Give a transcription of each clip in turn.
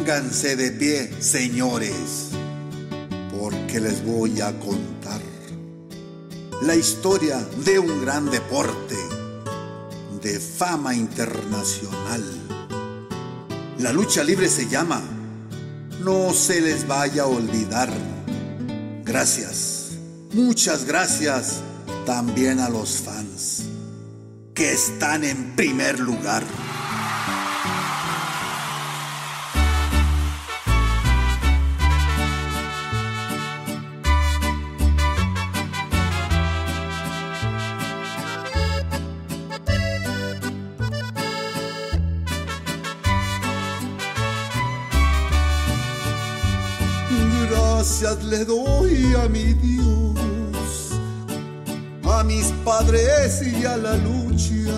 Pónganse de pie, señores, porque les voy a contar la historia de un gran deporte de fama internacional. La lucha libre se llama, no se les vaya a olvidar. Gracias, muchas gracias también a los fans que están en primer lugar. Doy a mi Dios, a mis padres y a la lucha,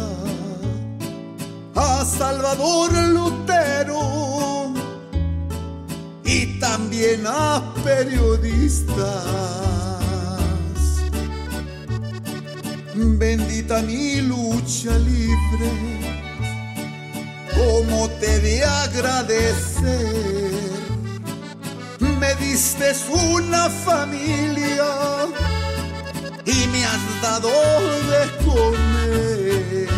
a Salvador Lutero y también a periodistas. Bendita mi lucha libre, como te de agradecer diste una familia y me has dado de comer.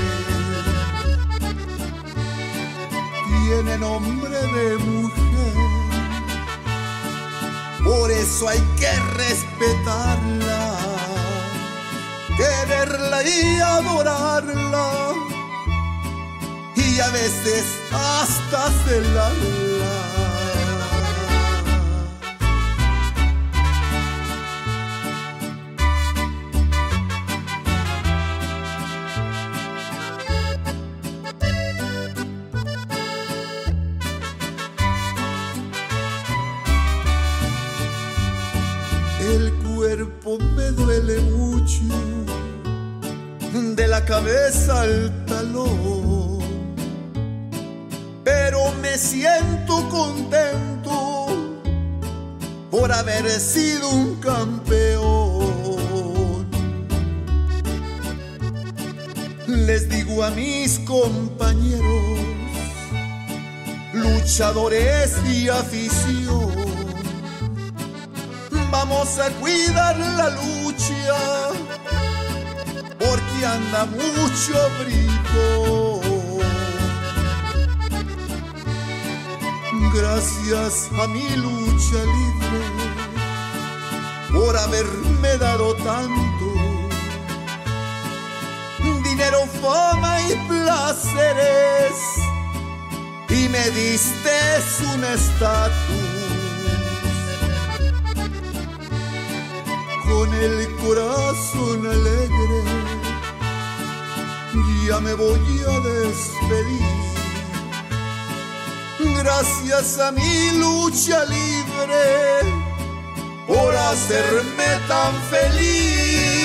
Tiene nombre de mujer, por eso hay que respetarla, quererla y adorarla y a veces hasta celarla. Cabeza al talón, pero me siento contento por haber sido un campeón. Les digo a mis compañeros, luchadores y afición vamos a cuidar la lucha anda mucho brillo. Gracias a mi lucha libre por haberme dado tanto. Dinero, fama y placeres. Y me diste un estatus. Con el corazón alegre, ya me voy a despedir. Gracias a mi lucha libre por hacerme tan feliz.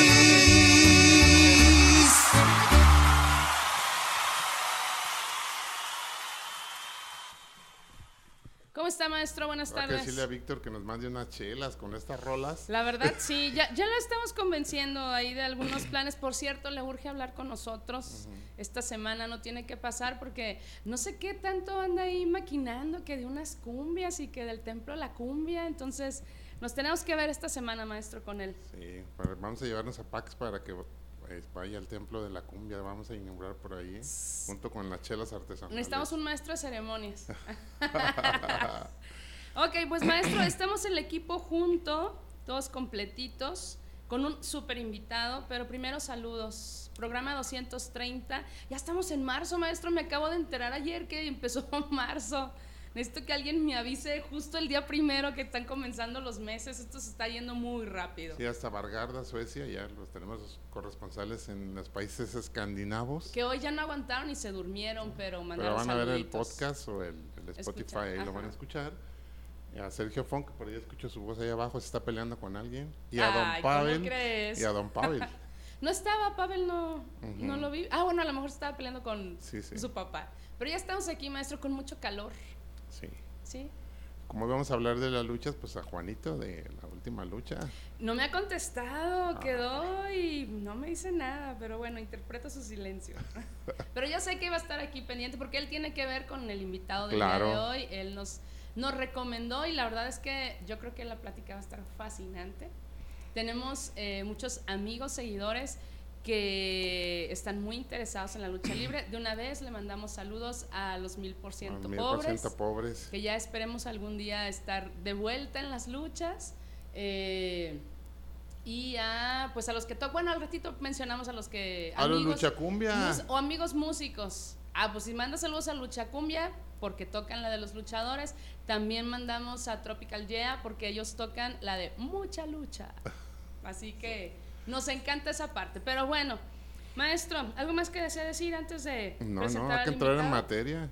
Maestro? Buenas Hay que tardes. decirle a Víctor que nos mande unas chelas con estas rolas. La verdad, sí, ya, ya lo estamos convenciendo ahí de algunos planes. Por cierto, le urge hablar con nosotros. Esta semana no tiene que pasar porque no sé qué tanto anda ahí maquinando que de unas cumbias y que del templo la cumbia. Entonces, nos tenemos que ver esta semana, maestro, con él. Sí, vamos a llevarnos a Pax para que vaya al templo de la cumbia. Vamos a inaugurar por ahí, junto con las chelas artesanales. Necesitamos un maestro de ceremonias. ok, pues maestro, estamos el equipo junto, todos completitos, con un super invitado, pero primero saludos. Programa 230. Ya estamos en marzo, maestro. Me acabo de enterar ayer que empezó marzo. Necesito que alguien me avise justo el día primero que están comenzando los meses. Esto se está yendo muy rápido. Sí, hasta Vargarda, Suecia, ya los tenemos corresponsales en los países escandinavos. Que hoy ya no aguantaron y se durmieron, pero mandaron Pero van a ver el podcast o el, Spotify, ahí lo van a escuchar. A Sergio Funk, por ahí escucho su voz ahí abajo, se está peleando con alguien. Y a Don Pavel. Y a Don Pavel. no estaba, Pavel no, no lo vi. Ah, bueno, a lo mejor estaba peleando con su papá. Pero ya estamos aquí, maestro, con mucho calor. Sí. Sí. Como vamos a hablar de las luchas, pues a Juanito de la última lucha. No me ha contestado, ah. quedó y no me dice nada, pero bueno, interpreto su silencio. pero yo sé que va a estar aquí pendiente porque él tiene que ver con el invitado del día de hoy. Él nos, nos recomendó y la verdad es que yo creo que la plática va a estar fascinante. Tenemos eh, muchos amigos, seguidores que están muy interesados en la lucha libre. De una vez le mandamos saludos a los mil por ciento pobres, pobres, que ya esperemos algún día estar de vuelta en las luchas. Eh, y a, pues a los que tocan, bueno, al ratito mencionamos a los que... A los luchacumbia. O amigos músicos. Ah, pues si mandas saludos a luchacumbia, porque tocan la de los luchadores, también mandamos a Tropical Yeah, porque ellos tocan la de mucha lucha. Así que nos encanta esa parte. Pero bueno, maestro, ¿algo más que desea decir antes de no, no, hay que entrar en materia.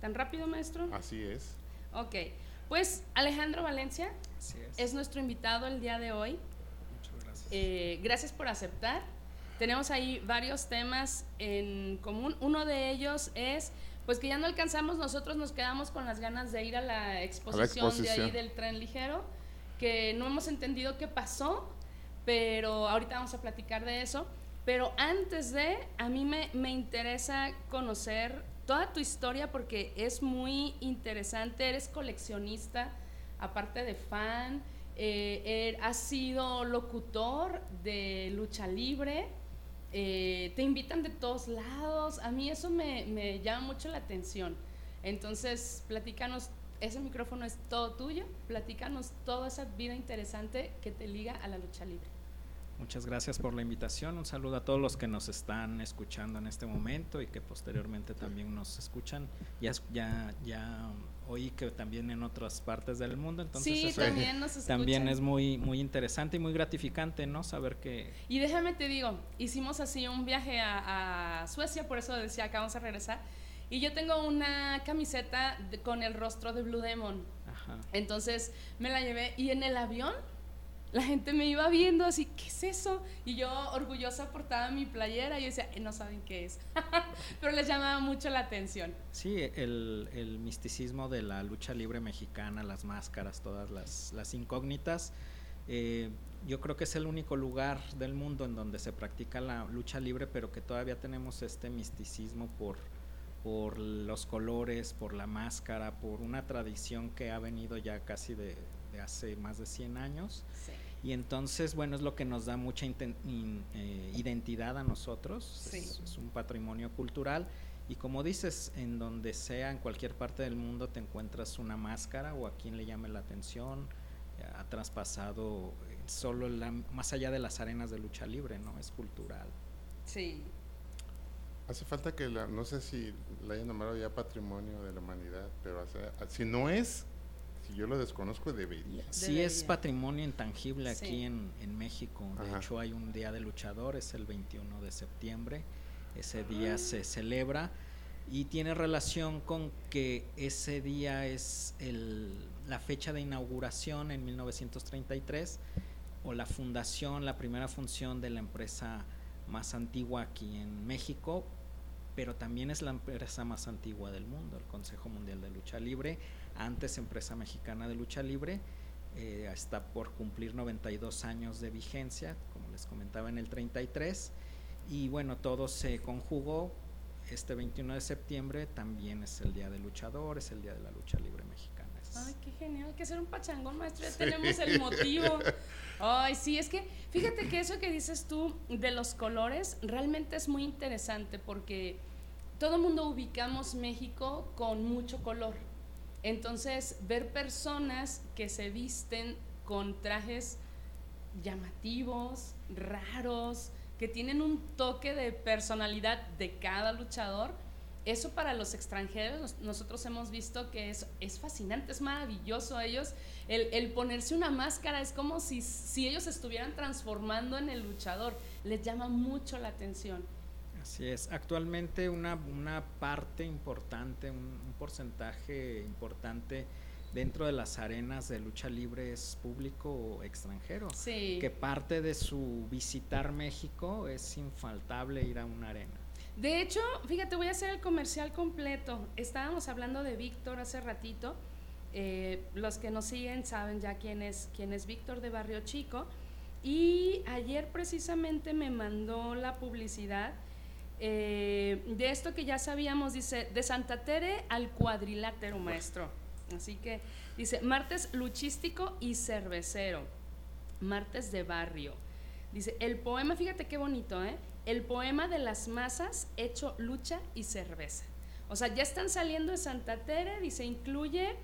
¿Tan rápido, maestro? Así es. Ok. Pues Alejandro Valencia es. nuestro invitado el día de hoy. Muchas gracias. Eh, gracias por aceptar. Tenemos ahí varios temas en común. Uno de ellos es, pues que ya no alcanzamos, nosotros nos quedamos con las ganas de ir a la exposición, de ahí del tren ligero, que no hemos entendido qué pasó pero ahorita vamos a platicar de eso. Pero antes de, a mí me, me interesa conocer toda tu historia porque es muy interesante, eres coleccionista, aparte de fan, eh, er, has sido locutor de lucha libre, eh, te invitan de todos lados, a mí eso me, me, llama mucho la atención. Entonces, platícanos, ese micrófono es todo tuyo, platícanos toda esa vida interesante que te liga a la lucha libre. Muchas gracias por la invitación. Un saludo a todos los que nos están escuchando en este momento y que posteriormente también nos escuchan. Ya, ya, ya oí que también en otras partes del mundo, entonces sí, también, nos también es muy, muy interesante y muy gratificante, ¿no? Saber que... Y déjame te digo, hicimos así un viaje a, Suecia, por eso decía acá vamos a regresar, y yo tengo una camiseta con el rostro de Blue Demon. Ajá. Entonces me la llevé y en el avión la gente me iba viendo así, ¿qué es eso? Y yo orgullosa portaba mi playera y yo decía, eh, no saben qué es. Pero les llamaba mucho la atención. Sí, el, misticismo de la lucha libre mexicana, las máscaras, todas las, incógnitas. Eh, yo creo que es el único lugar del mundo en donde se practica la lucha libre, pero que todavía tenemos este misticismo por, por los colores, por la máscara, por una tradición que ha venido ya casi de, hace más de 100 años. Y entonces, bueno, es lo que nos da mucha eh, identidad a nosotros, es, un patrimonio cultural. Y como dices, en donde sea, en cualquier parte del mundo, te encuentras una máscara o a quien le llame la atención, ha traspasado eh, solo la, más allá de las arenas de lucha libre, ¿no? Es cultural. Sí. Hace falta que, la, no sé si la hayan nombrado ya patrimonio de la humanidad, pero si no es, si yo lo desconozco, debería. Sí, es patrimonio intangible aquí en, México. De hecho, hay un Día de Luchador, es el 21 de septiembre. Ese día ah. se celebra y tiene relación con que ese día es el, la fecha de inauguración en 1933 o la fundación, la primera función de la empresa más antigua aquí en México, pero también es la empresa más antigua del mundo, el Consejo Mundial de Lucha Libre antes empresa mexicana de lucha libre, eh, está por cumplir 92 años de vigencia, como les comentaba en el 33, y bueno, todo se conjugó. Este 21 de septiembre también es el Día del Luchador, es el Día de la Lucha Libre Mexicana. Ay, qué genial, hay que hacer un pachangón, maestro, ya tenemos el motivo. Ay, sí, es que fíjate que eso que dices tú de los colores realmente es muy interesante porque todo el mundo ubicamos México con mucho color entonces, ver personas que se visten con trajes llamativos, raros, que tienen un toque de personalidad de cada luchador, eso para los extranjeros nosotros hemos visto que es, es fascinante, es maravilloso ellos, el, el ponerse una máscara es como si, si ellos estuvieran transformando en el luchador, les llama mucho la atención. Así es, actualmente una, una parte importante, un, un porcentaje importante dentro de las arenas de lucha libre es público o extranjero. Sí. Que parte de su visitar México es infaltable ir a una arena. De hecho, fíjate, voy a hacer el comercial completo. Estábamos hablando de Víctor hace ratito. Eh, los que nos siguen saben ya quién es, quién es Víctor de Barrio Chico. Y ayer precisamente me mandó la publicidad eh, de esto que ya sabíamos, dice, de Santa Tere al cuadrilátero, maestro. Así que dice, martes luchístico y cervecero, martes de barrio. Dice, el poema, fíjate qué bonito, ¿eh? El poema de las masas hecho lucha y cerveza. O sea, ya están saliendo de Santa Tere, dice, incluye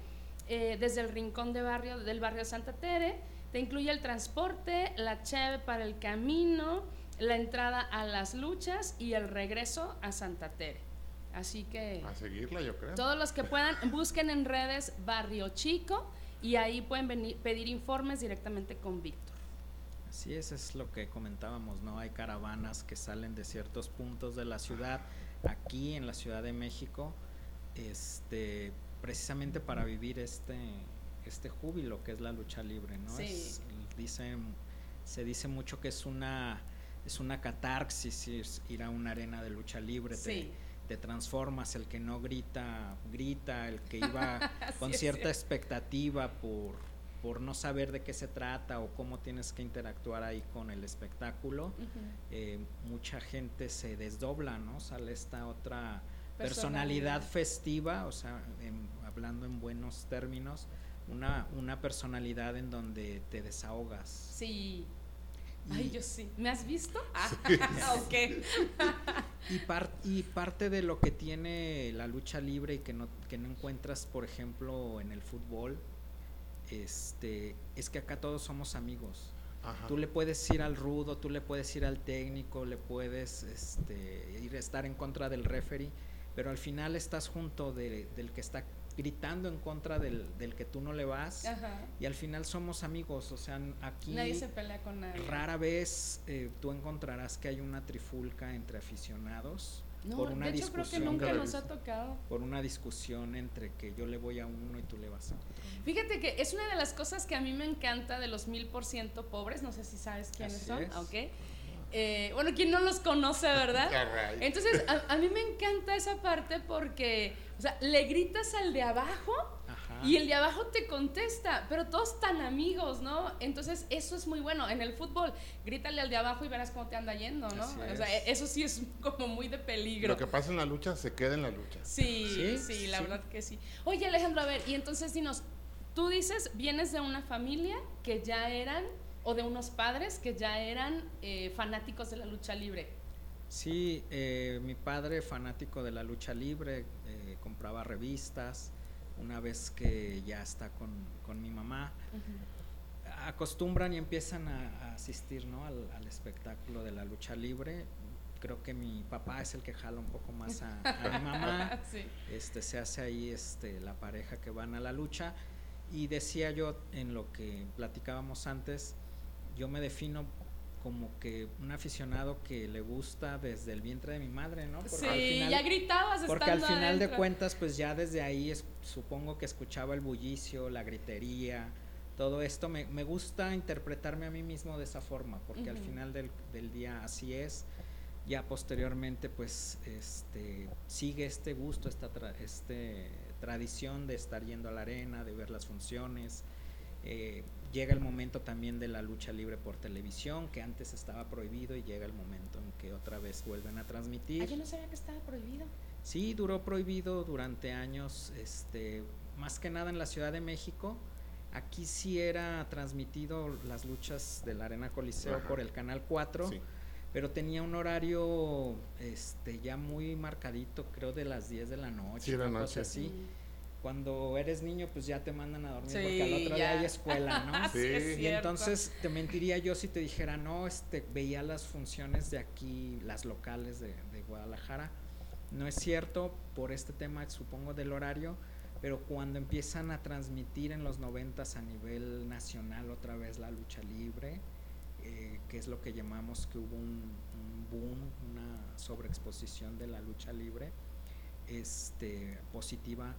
eh, desde el rincón de barrio, del barrio Santa Tere, te incluye el transporte, la cheve para el camino, la entrada a las luchas y el regreso a Santa Tere. Así que... A seguirla, yo creo. Todos los que puedan, busquen en redes Barrio Chico y ahí pueden venir, pedir informes directamente con Víctor. Así es, es lo que comentábamos, ¿no? Hay caravanas que salen de ciertos puntos de la ciudad, aquí en la Ciudad de México, este, precisamente para vivir este, este júbilo que es la lucha libre, ¿no? Sí. se dice mucho que es una, es una catarsis ir a una arena de lucha libre. Sí te transformas, el que no grita, grita, el que iba con cierta expectativa por, por no saber de qué se trata o cómo tienes que interactuar ahí con el espectáculo, eh, mucha gente se desdobla, ¿no? Sale esta otra personalidad, festiva, o sea, hablando en buenos términos, una, una personalidad en donde te desahogas. Sí, Ay, yo sí. ¿Me has visto? Ah, ok. y, y parte de lo que tiene la lucha libre y que no, que no encuentras, por ejemplo, en el fútbol, este, es que acá todos somos amigos. Tú le puedes ir al rudo, tú le puedes ir al técnico, le puedes este, ir a estar en contra del referee, pero al final estás junto del que está gritando en contra del, del que tú no le vas y al final somos amigos, o sea, aquí nadie se pelea con nadie. Rara vez eh, tú encontrarás que hay una trifulca entre aficionados. No, por una de hecho creo que nunca nos ha tocado. Por una discusión entre que yo le voy a uno y tú le vas a otro. Fíjate que es una de las cosas que a mí me encanta de los mil por ciento pobres, no sé si sabes quiénes son, okay eh, bueno, quien no los conoce, ¿verdad? Entonces, a, mí me encanta esa parte porque, o sea, le gritas al de abajo y el de abajo te contesta, pero todos tan amigos, ¿no? Entonces, eso es muy bueno. En el fútbol, grítale al de abajo y verás cómo te anda yendo, ¿no? O sea, eso sí es como muy de peligro. Lo que pasa en la lucha se queda en la lucha. Sí, sí, la verdad que sí. Oye, Alejandro, a ver, y entonces dinos, tú dices, vienes de una familia que ya eran o de unos padres que ya eran eh, fanáticos de la lucha libre. Sí, eh, mi padre fanático de la lucha libre, eh, compraba revistas, una vez que ya está con, con mi mamá, acostumbran y empiezan a, asistir ¿no? al, espectáculo de la lucha libre. Creo que mi papá es el que jala un poco más a, mi mamá. este, se hace ahí este, la pareja que van a la lucha. Y decía yo en lo que platicábamos antes, yo me defino como que un aficionado que le gusta desde el vientre de mi madre, ¿no? Porque sí, ya gritabas Porque al final de cuentas, pues ya desde ahí supongo que escuchaba el bullicio, la gritería, todo esto. Me, me, gusta interpretarme a mí mismo de esa forma, porque al final del, del, día así es. Ya posteriormente, pues, este, sigue este gusto, esta este, tradición de estar yendo a la arena, de ver las funciones. Eh, llega el momento también de la lucha libre por televisión, que antes estaba prohibido y llega el momento en que otra vez vuelven a transmitir. Ah, yo no sabía que estaba prohibido. Sí, duró prohibido durante años, este, más que nada en la Ciudad de México. Aquí sí era transmitido las luchas de la Arena Coliseo por el Canal 4, pero tenía un horario este, ya muy marcadito, creo de las 10 de la noche, sí, la noche. así. Mm cuando eres niño, pues ya te mandan a dormir porque al otro día hay escuela, ¿no? sí. y entonces te mentiría yo si te dijera, no, este, veía las funciones de aquí, las locales de, Guadalajara, No es cierto por este tema, supongo, del horario, pero cuando empiezan a transmitir en los noventas a nivel nacional otra vez la lucha libre, eh, que es lo que llamamos que hubo un, boom, una sobreexposición de la lucha libre este, positiva,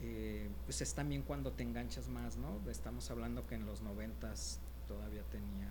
eh, pues es también cuando te enganchas más, ¿no? Estamos hablando que en los noventas todavía tenía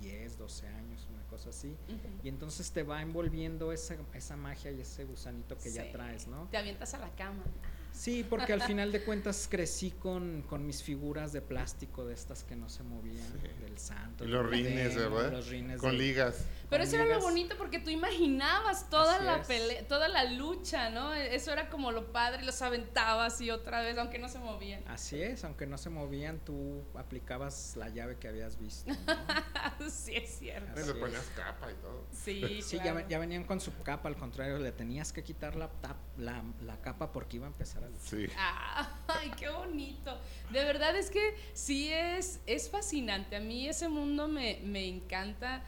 10, 12 años, una cosa así. Y entonces te va envolviendo esa, esa magia y ese gusanito que ya traes, ¿no? Te avientas a la cama. Sí, porque al final de cuentas crecí con, con, mis figuras de plástico de estas que no se movían, del santo. Y los rines, ¿verdad? Los rines con ligas. Pero eso era lo bonito porque tú imaginabas toda la pelea, toda la lucha, ¿no? Eso era como lo padre, los aventabas y otra vez, aunque no se movían. Así es, aunque no se movían, tú aplicabas la llave que habías visto. sí, es cierto. le ponías capa y todo. Sí, sí ya, ya, venían con su capa, al contrario, le tenías que quitar la, la, la capa porque iba a empezar a Sí. ay, qué bonito. De verdad es que sí es, es fascinante. A mí ese mundo me, me encanta.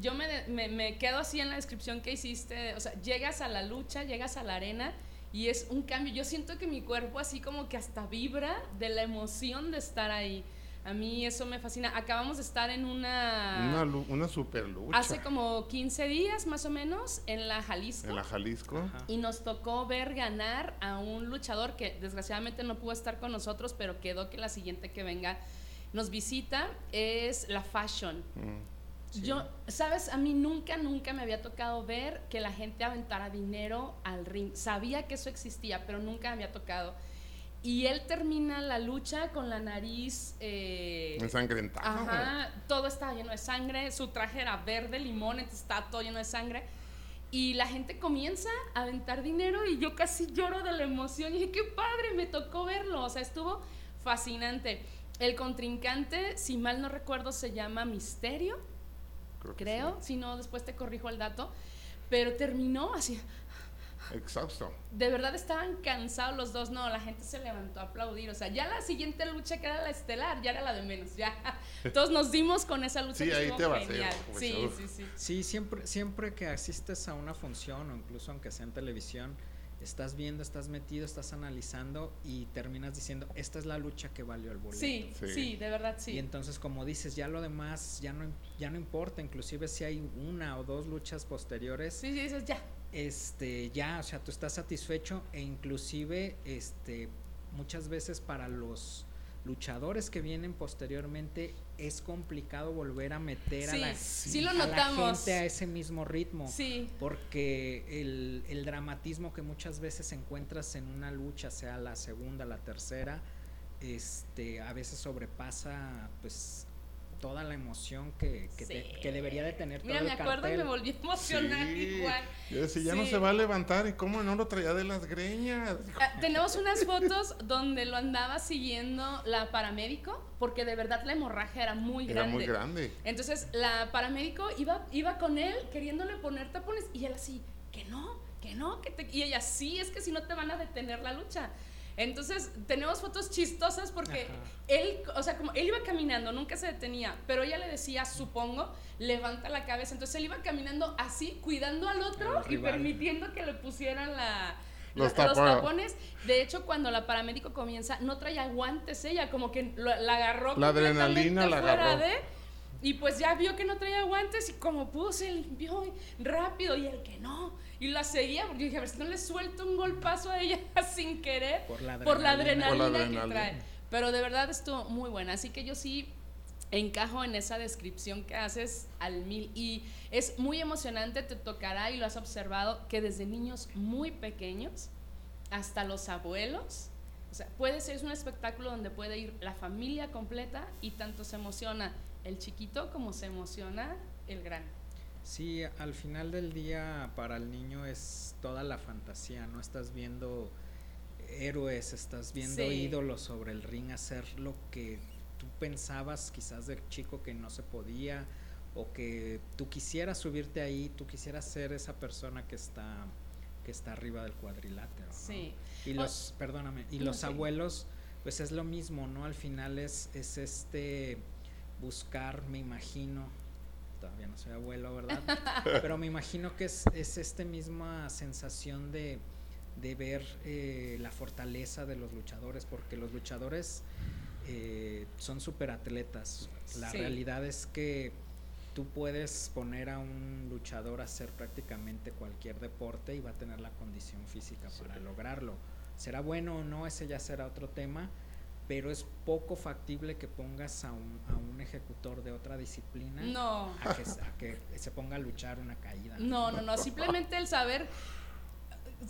Yo me, me, me, quedo así en la descripción que hiciste. O sea, llegas a la lucha, llegas a la arena y es un cambio. Yo siento que mi cuerpo así como que hasta vibra de la emoción de estar ahí. A mí eso me fascina. Acabamos de estar en una... Una, super lucha. Hace como 15 días más o menos en la Jalisco. En la Jalisco. Y nos tocó ver ganar a un luchador que desgraciadamente no pudo estar con nosotros, pero quedó que la siguiente que venga nos visita es la Fashion. Mm. Yo, sabes, a mí nunca, nunca me había tocado ver que la gente aventara dinero al ring. Sabía que eso existía, pero nunca me había tocado. Y él termina la lucha con la nariz... Eh, Ensangrentada. Ajá, todo estaba lleno de sangre, su traje era verde, limón, entonces estaba todo lleno de sangre. Y la gente comienza a aventar dinero y yo casi lloro de la emoción. Y dije, qué padre, me tocó verlo. O sea, estuvo fascinante. El contrincante, si mal no recuerdo, se llama Misterio. Creo, si no, después te corrijo el dato. Pero terminó así, Exhausto. De verdad estaban cansados los dos. No, la gente se levantó a aplaudir. O sea, ya la siguiente lucha que era la estelar, ya era la de menos. Ya todos nos dimos con esa lucha. Sí, ahí te va genial. sí, sí, sí. Sí, siempre, siempre que asistes a una función o incluso aunque sea en televisión, estás viendo, estás metido, estás analizando y terminas diciendo, esta es la lucha que valió el boleto. Sí, sí, de verdad sí. Y entonces, como dices, ya lo demás ya no, ya no importa, inclusive si hay una o dos luchas posteriores. Sí, sí, dices ya este, ya, o sea, tú estás satisfecho e inclusive, este, muchas veces para los luchadores que vienen posteriormente es complicado volver a meter a, la, gente a ese mismo ritmo. Sí. Porque el, el, dramatismo que muchas veces encuentras en una lucha, sea la segunda, la tercera, este, a veces sobrepasa pues toda la emoción que, que, debería de tener Mira, me acuerdo y me volví a emocionar igual. Yo decía, ya no se va a levantar, ¿y cómo no lo traía de las greñas? Ah, tenemos unas fotos donde lo andaba siguiendo la paramédico, porque de verdad la hemorragia era muy grande. Era muy grande. Entonces, la paramédico iba, iba con él queriéndole poner tapones, y él así, que no, que no, que te... Y ella, sí, es que si no te van a detener la lucha. Entonces, tenemos fotos chistosas porque él, o sea, como él iba caminando, nunca se detenía, pero ella le decía, supongo, levanta la cabeza. Entonces, él iba caminando así, cuidando al otro y permitiendo que le pusieran la, los, tapones. De hecho, cuando la paramédico comienza, no traía guantes ella, como que la agarró. La adrenalina la agarró. Y pues ya vio que no traía guantes y como pudo se limpió rápido y el que no y la seguía porque dije, a ver si no le suelto un golpazo a ella sin querer por la adrenalina, que trae. Pero de verdad estuvo muy buena, así que yo sí encajo en esa descripción que haces al mil. Y es muy emocionante, te tocará y lo has observado que desde niños muy pequeños hasta los abuelos, o sea, puede ser es un espectáculo donde puede ir la familia completa y tanto se emociona el chiquito como se emociona el gran. Sí, al final del día para el niño es toda la fantasía, no estás viendo héroes, estás viendo ídolos sobre el ring hacer lo que tú pensabas quizás de chico que no se podía o que tú quisieras subirte ahí, tú quisieras ser esa persona que está que está arriba del cuadrilátero. Sí. Y los, perdóname, y los abuelos, pues es lo mismo, ¿no? Al final es, es este buscar, me imagino, todavía no soy abuelo, ¿verdad? Pero me imagino que es, es esta misma sensación de, de ver eh, la fortaleza de los luchadores, porque los luchadores eh, son atletas La realidad es que tú puedes poner a un luchador a hacer prácticamente cualquier deporte y va a tener la condición física para lograrlo. ¿Será bueno o no? Ese ya será otro tema, pero es poco factible que pongas a un, a un ejecutor de otra disciplina no. a, que, se ponga a luchar una caída. No, no, no, simplemente el saber,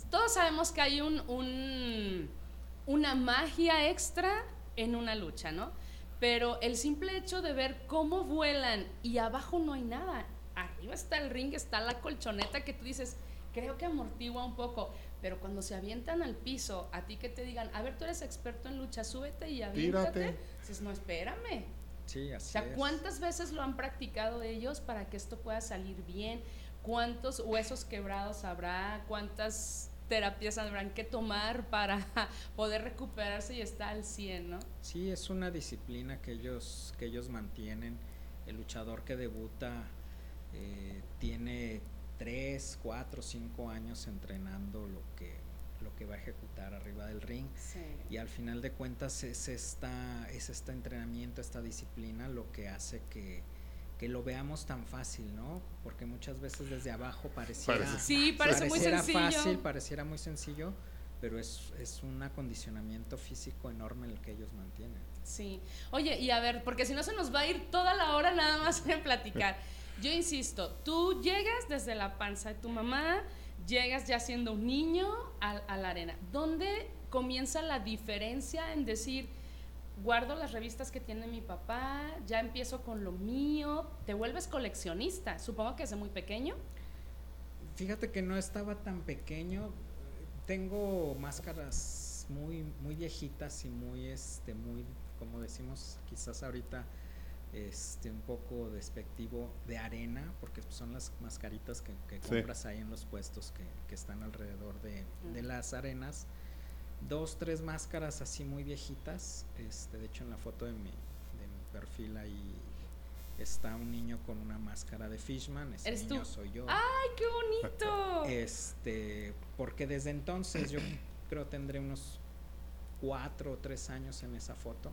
todos sabemos que hay un, un una magia extra en una lucha, ¿no? Pero el simple hecho de ver cómo vuelan y abajo no hay nada, arriba está el ring, está la colchoneta que tú dices, creo que amortigua un poco, pero cuando se avientan al piso, a ti que te digan, a ver, tú eres experto en lucha, súbete y aviéntate, dices, no, espérame. Sí, así o sea, ¿cuántas veces lo han practicado ellos para que esto pueda salir bien? ¿Cuántos huesos quebrados habrá? ¿Cuántas terapias habrán que tomar para poder recuperarse y estar al 100, ¿no? Sí, es una disciplina que ellos, que ellos mantienen. El luchador que debuta eh, tiene 3, 4, 5 años entrenando lo que, lo que va a ejecutar arriba del ring. Y al final de cuentas es, esta, es este entrenamiento, esta disciplina lo que hace que que lo veamos tan fácil, ¿no? Porque muchas veces desde abajo pareciera, sí, parece muy sencillo. fácil, pareciera muy sencillo, pero es, es un acondicionamiento físico enorme el que ellos mantienen. Sí. Oye, y a ver, porque si no se nos va a ir toda la hora nada más en platicar. Yo insisto, tú llegas desde la panza de tu mamá, llegas ya siendo un niño a, a la arena. ¿Dónde comienza la diferencia en decir guardo las revistas que tiene mi papá, ya empiezo con lo mío, te vuelves coleccionista, supongo que es muy pequeño. Fíjate que no estaba tan pequeño, tengo máscaras muy muy viejitas y muy este muy como decimos quizás ahorita este un poco despectivo de arena porque son las mascaritas que, compras ahí en los puestos que, que están alrededor de, de las arenas dos, tres máscaras así muy viejitas. Este, de hecho, en la foto de mi, de mi perfil ahí está un niño con una máscara de Fishman. Ese niño soy yo. ¡Ay, qué bonito! Este, porque desde entonces yo creo tendré unos cuatro o tres años en esa foto.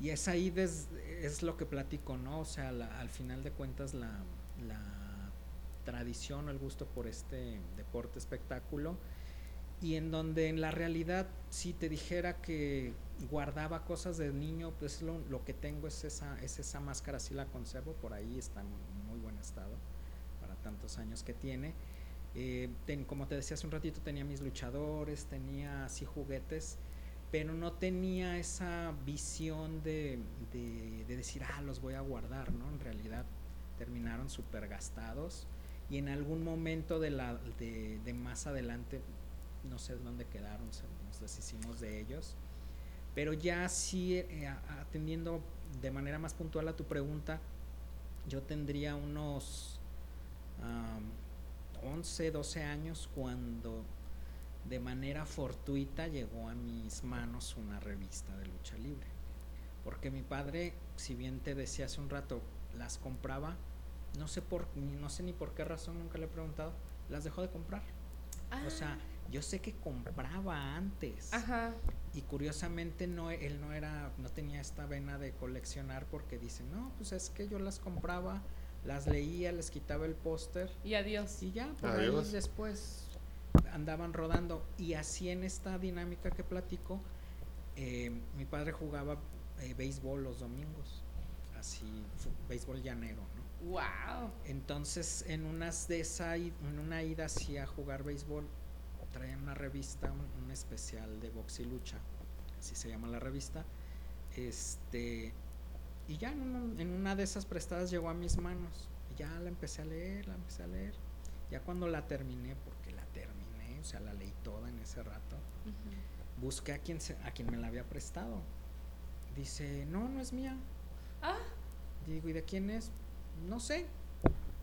Y es ahí es lo que platico, ¿no? O sea, al final de cuentas la, la tradición o el gusto por este deporte espectáculo y en donde en la realidad si te dijera que guardaba cosas de niño, pues lo, lo, que tengo es esa, es esa máscara, sí la conservo, por ahí está en muy buen estado para tantos años que tiene. Eh, como te decía hace un ratito, tenía mis luchadores, tenía así juguetes, pero no tenía esa visión de, de, decir, ah, los voy a guardar, ¿no? En realidad terminaron súper gastados y en algún momento de, la, de, de más adelante no sé dónde quedaron, nos deshicimos de ellos. Pero ya sí, eh, atendiendo de manera más puntual a tu pregunta, yo tendría unos 11, 12 años cuando de manera fortuita llegó a mis manos una revista de lucha libre. Porque mi padre, si bien te decía hace un rato, las compraba, no sé por no sé ni por qué razón, nunca le he preguntado, las dejó de comprar. O sea, ah yo sé que compraba antes. Ajá. Y curiosamente no, él no era, no tenía esta vena de coleccionar porque dice, no, pues es que yo las compraba, las leía, les quitaba el póster. Y adiós. Y ya, por ahí después andaban rodando. Y así en esta dinámica que platico, eh, mi padre jugaba eh, béisbol los domingos. Así, béisbol llanero, ¿no? Wow. Entonces, en unas de esa, en una ida así a jugar béisbol, traían una revista, un, especial de box y lucha, así se llama la revista. Este, y ya en, una de esas prestadas llegó a mis manos. Y ya la empecé a leer, la empecé a leer. Ya cuando la terminé, o sea, la leí toda en ese rato, busqué a quien, a quien me la había prestado. Dice, no, no es mía. Ah. Digo, ¿y de quién es? No sé.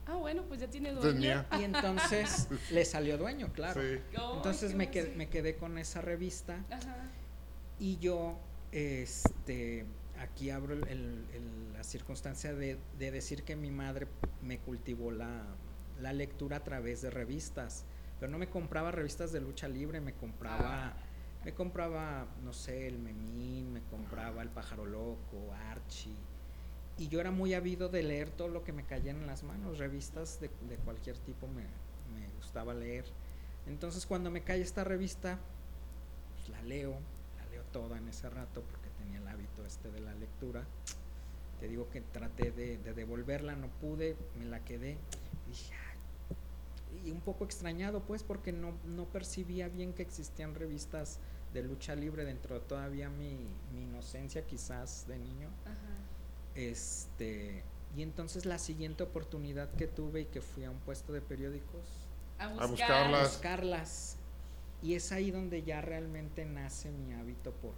Ah, bueno, pues ya tiene dueño. Y entonces le salió dueño, claro. entonces me quedé, me quedé, con esa revista y yo este, aquí abro la circunstancia de, decir que mi madre me cultivó la, lectura a través de revistas, pero no me compraba revistas de lucha libre, me compraba, ah. me compraba, no sé, el Memín, me compraba el Pájaro Loco, Archie, y yo era muy habido de leer todo lo que me caía en las manos, revistas de, cualquier tipo me, gustaba leer. Entonces cuando me cae esta revista, pues la leo, la leo toda en ese rato porque tenía el hábito este de la lectura. Te digo que traté de, devolverla, no pude, me la quedé. Y dije, y un poco extrañado pues porque no, no percibía bien que existían revistas de lucha libre dentro de todavía mi, mi inocencia quizás de niño. Este, y entonces la siguiente oportunidad que tuve y que fui a un puesto de periódicos a, buscarlas. a buscarlas. Y es ahí donde ya realmente nace mi hábito por,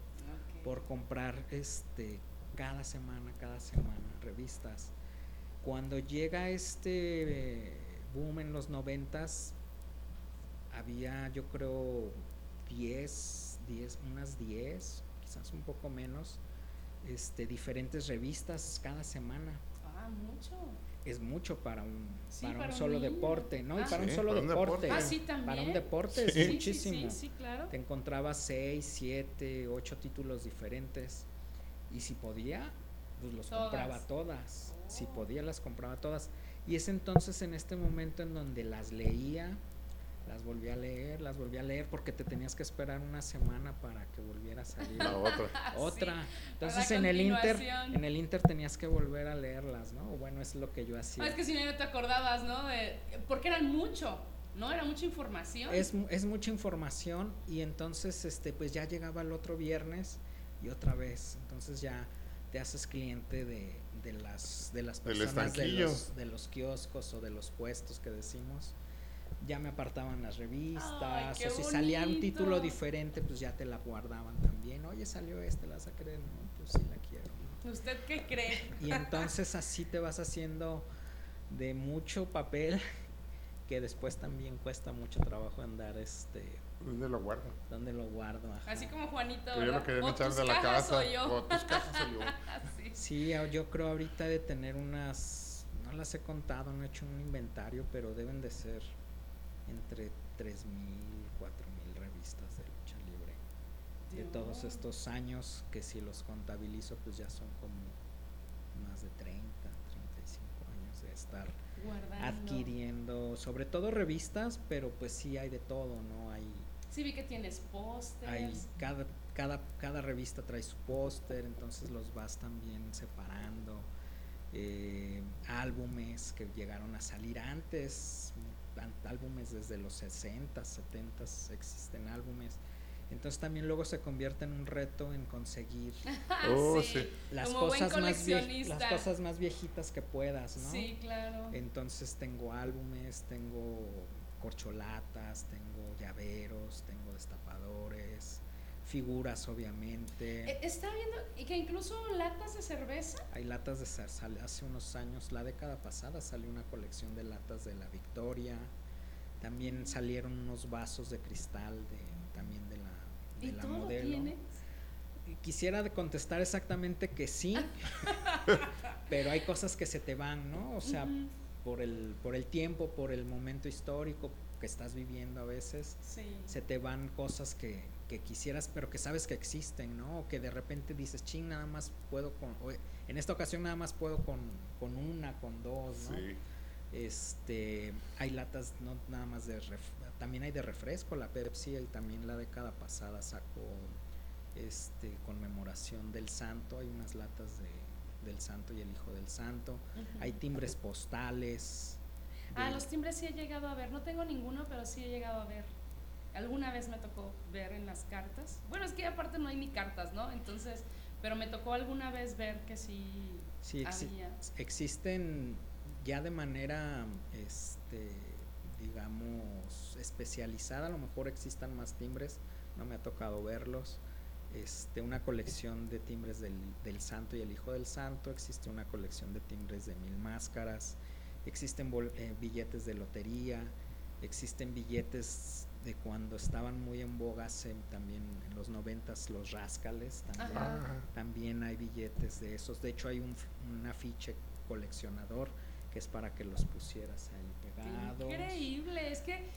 por comprar este cada semana, cada semana revistas. Cuando llega este boom en los noventas, había yo creo 10, 10, unas 10, quizás un poco menos, este, diferentes revistas cada semana. Ah, mucho. Es mucho para un, para, un solo deporte, ¿no? y para un solo deporte. Ah, sí, también. Para un deporte es muchísimo. Sí, claro. Te encontrabas seis, siete, ocho títulos diferentes. Y si podía, pues los compraba todas. Si oh. podía, las compraba todas. Y es entonces en este momento en donde las leía las volví a leer, las volví a leer porque te tenías que esperar una semana para que volviera a salir la otra. otra. Entonces en el Inter, en el Inter tenías que volver a leerlas, ¿no? Bueno, es lo que yo hacía. es que si no te acordabas, ¿no? porque eran mucho, ¿no? Era mucha información. Es, es mucha información y entonces este pues ya llegaba el otro viernes y otra vez. Entonces ya te haces cliente de, de las de las personas de los, de los kioscos o de los puestos que decimos ya me apartaban las revistas, o si salía un título diferente, pues ya te la guardaban también. Oye, salió este, ¿la vas a creer? No, pues sí la quiero. ¿Usted qué cree? Y entonces así te vas haciendo de mucho papel que después también cuesta mucho trabajo andar este ¿Dónde lo guardo? ¿Dónde lo guardo? Así como Juanito. yo lo quería echar de la casa. O tus cajas soy yo. sí. yo creo ahorita de tener unas, no las he contado, no he hecho un inventario, pero deben de ser entre 3.000, 4.000 revistas de lucha libre. De todos estos años que si los contabilizo pues ya son como más de 30, 35 años de estar adquiriendo, sobre todo revistas, pero pues sí hay de todo, ¿no? Hay Sí vi que tienes pósters. cada, cada, cada revista trae su póster, entonces los vas también separando. Eh, álbumes que llegaron a salir antes, álbumes desde los 60, 70 existen álbumes. Entonces también luego se convierte en un reto en conseguir oh, las, cosas más las cosas más viejitas que puedas, ¿no? Sí, claro. Entonces tengo álbumes, tengo corcholatas, tengo llaveros, tengo destapadores, figuras obviamente. E, está viendo y que incluso latas de cerveza. Hay latas de cerveza. Hace unos años, la década pasada, salió una colección de latas de la Victoria. También salieron unos vasos de cristal de, también de la, de ¿Y la todo modelo. Quisiera contestar exactamente que sí, pero hay cosas que se te van, ¿no? O sea, por, el, por el tiempo, por el momento histórico que estás viviendo a veces, se te van cosas que, que quisieras, pero que sabes que existen, ¿no? O que de repente dices, ching, nada más puedo con, en esta ocasión nada más puedo con, con una, con dos, ¿no? Este, hay latas, no nada más de, también hay de refresco, la Pepsi y también la década pasada sacó, este, conmemoración del santo, hay unas latas de, del santo y el hijo del santo, hay timbres postales. Ah, los timbres sí he llegado a ver, no tengo ninguno, pero sí he llegado a ver alguna vez me tocó ver en las cartas. Bueno, es que aparte no hay ni cartas, ¿no? Entonces, pero me tocó alguna vez ver que sí, sí había. existen ya de manera, este, digamos, especializada, a lo mejor existan más timbres, no me ha tocado verlos. Este, una colección de timbres del, del Santo y el Hijo del Santo, existe una colección de timbres de mil máscaras, existen eh, billetes de lotería, existen billetes de cuando estaban muy en boga también en los noventas los rascales también, también, hay billetes de esos. De hecho hay un, un afiche coleccionador que es para que los pusieras ahí pegados. Increíble es que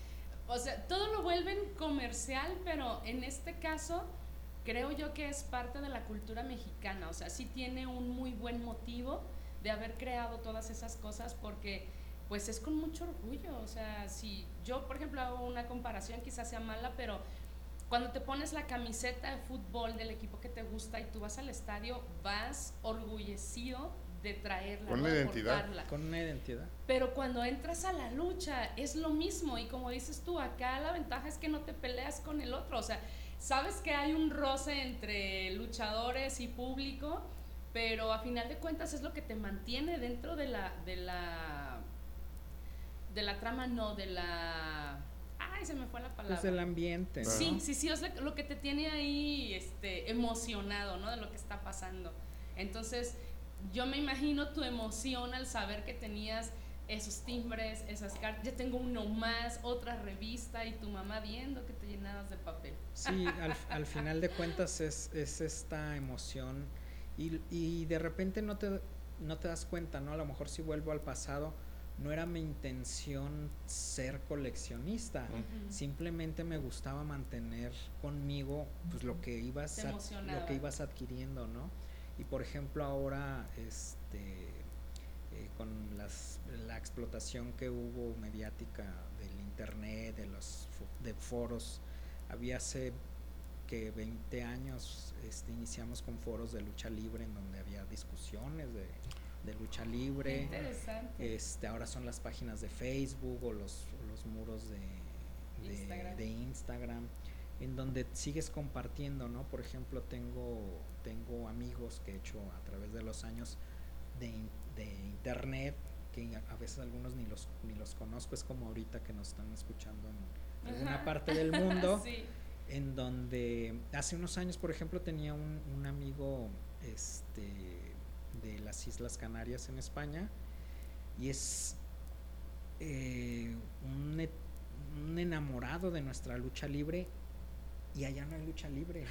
o sea todo lo vuelven comercial pero en este caso creo yo que es parte de la cultura mexicana. O sea sí tiene un muy buen motivo de haber creado todas esas cosas porque pues es con mucho orgullo. O sea, si yo, por ejemplo, hago una comparación, quizás sea mala, pero cuando te pones la camiseta de fútbol del equipo que te gusta y tú vas al estadio, vas orgullecido de traerla. Con una identidad. Con una identidad. Pero cuando entras a la lucha es lo mismo y como dices tú, acá la ventaja es que no te peleas con el otro. O sea, sabes que hay un roce entre luchadores y público, pero a final de cuentas es lo que te mantiene dentro de la, de la de la trama no, de la... Ay, se me fue la palabra. Es el ambiente. Sí, sí, sí, es lo que te tiene ahí este, emocionado, ¿no? De lo que está pasando. Entonces, yo me imagino tu emoción al saber que tenías esos timbres, esas cartas. Ya tengo uno más, otra revista y tu mamá viendo que te llenabas de papel. Sí, al, al final de cuentas es, es esta emoción y, y, de repente no te, no te das cuenta, ¿no? A lo mejor si vuelvo al pasado no era mi intención ser coleccionista, simplemente me gustaba mantener conmigo pues lo que ibas lo que ibas adquiriendo, ¿no? Y por ejemplo ahora este eh, con las, la explotación que hubo mediática del internet, de los de foros, había hace que 20 años este, iniciamos con foros de lucha libre en donde había discusiones de de lucha libre. Este, ahora son las páginas de Facebook o los, los muros de, de, Instagram. en donde sigues compartiendo, ¿no? Por ejemplo, tengo, tengo amigos que he hecho a través de los años de, de internet, que a veces algunos ni los, ni los conozco, es como ahorita que nos están escuchando en alguna parte del mundo, en donde hace unos años, por ejemplo, tenía un, un amigo, este, de las Islas Canarias en España y es eh, un, un, enamorado de nuestra lucha libre y allá no hay lucha libre.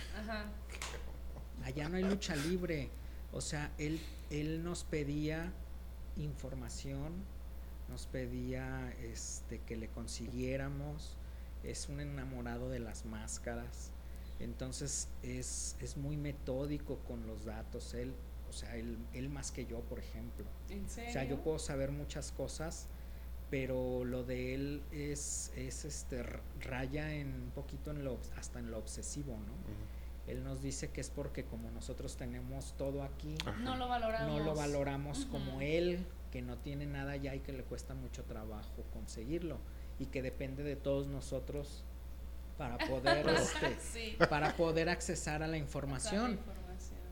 Allá no hay lucha libre. O sea, él, él nos pedía información, nos pedía este, que le consiguiéramos. Es un enamorado de las máscaras. Entonces es, es muy metódico con los datos. Él, o sea, él, él más que yo, por ejemplo. ¿En serio? O sea, yo puedo saber muchas cosas, pero lo de él es, es este, raya en un poquito en lo, hasta en lo obsesivo, ¿no? Él nos dice que es porque como nosotros tenemos todo aquí, no lo valoramos, no lo valoramos como él, que no tiene nada ya y que le cuesta mucho trabajo conseguirlo y que depende de todos nosotros para poder este, para poder accesar a la información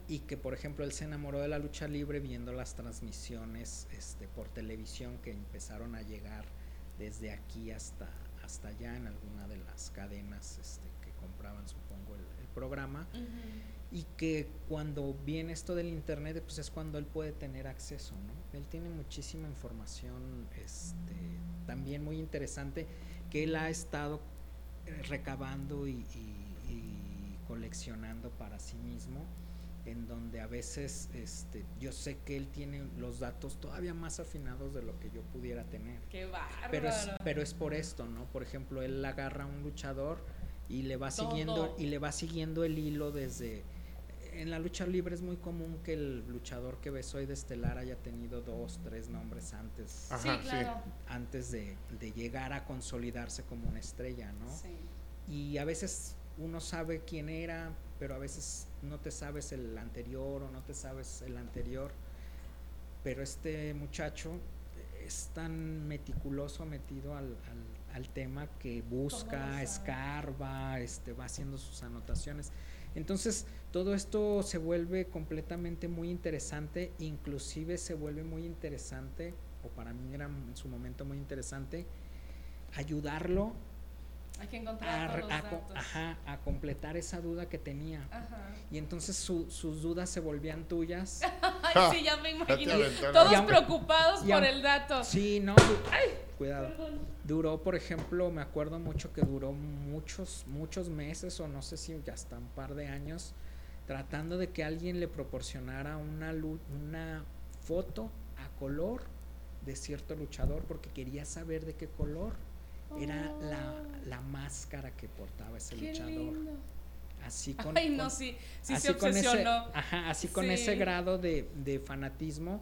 y que por ejemplo él se enamoró de la lucha libre viendo las transmisiones este, por televisión que empezaron a llegar desde aquí hasta, hasta allá en alguna de las cadenas este, que compraban supongo el, programa. Y que cuando viene esto del internet pues es cuando él puede tener acceso ¿no? él tiene muchísima información este, también muy interesante que él ha estado eh, recabando y coleccionando para sí mismo en donde a veces este, yo sé que él tiene los datos todavía más afinados de lo que yo pudiera tener. Qué bárbaro. Pero es, pero es por esto, ¿no? Por ejemplo, él agarra a un luchador y le va siguiendo y le va siguiendo el hilo desde en la lucha libre es muy común que el luchador que ves hoy de estelar haya tenido dos, tres nombres antes, antes de, de, llegar a consolidarse como una estrella, ¿no? Sí. Y a veces uno sabe quién era, pero a veces no te sabes el anterior o no te sabes el anterior. Pero este muchacho es tan meticuloso, metido al, al, tema que busca, escarba, este, va haciendo sus anotaciones. Entonces, todo esto se vuelve completamente muy interesante, inclusive se vuelve muy interesante, o para mí era en su momento muy interesante, ayudarlo hay que encontrar a, a completar esa duda que tenía. Y entonces sus dudas se volvían tuyas Ay, sí, ya me imagino. Todos preocupados por el dato. Sí, no. cuidado. Duró, por ejemplo, me acuerdo mucho que duró muchos, muchos meses o no sé si hasta un par de años tratando de que alguien le proporcionara una, una foto a color de cierto luchador porque quería saber de qué color era la, oh. la, máscara que portaba ese luchador. Así con, Ay, no, sí, sí se obsesionó. ese, ajá, así con ese grado de, de fanatismo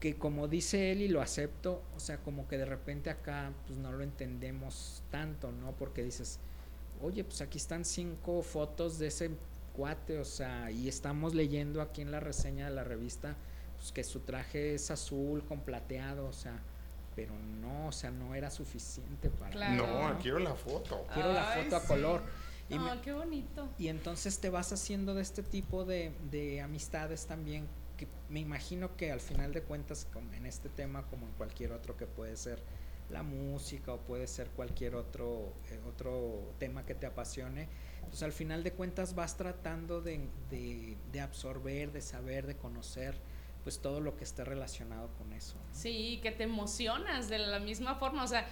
que como dice él y lo acepto, o sea, como que de repente acá pues no lo entendemos tanto, ¿no? Porque dices, oye, pues aquí están cinco fotos de ese cuate, o sea, y estamos leyendo aquí en la reseña de la revista, pues que su traje es azul con plateado, o sea, pero no, o sea, no era suficiente para... No, quiero la foto. Quiero la foto a color. Y qué bonito. Y entonces te vas haciendo de este tipo de, de amistades también me imagino que al final de cuentas en este tema como en cualquier otro que puede ser la música o puede ser cualquier otro eh, otro tema que te apasione pues al final de cuentas vas tratando de, de, absorber de saber de conocer pues todo lo que esté relacionado con eso sí que te emocionas de la misma forma o sea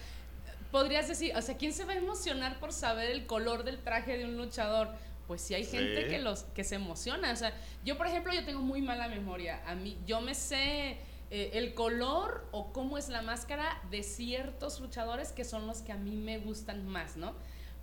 podrías decir o sea quién se va a emocionar por saber el color del traje de un luchador pues sí hay gente que los que se emociona. O sea, yo por ejemplo, yo tengo muy mala memoria. A mí, yo me sé eh, el color o cómo es la máscara de ciertos luchadores que son los que a mí me gustan más, ¿no?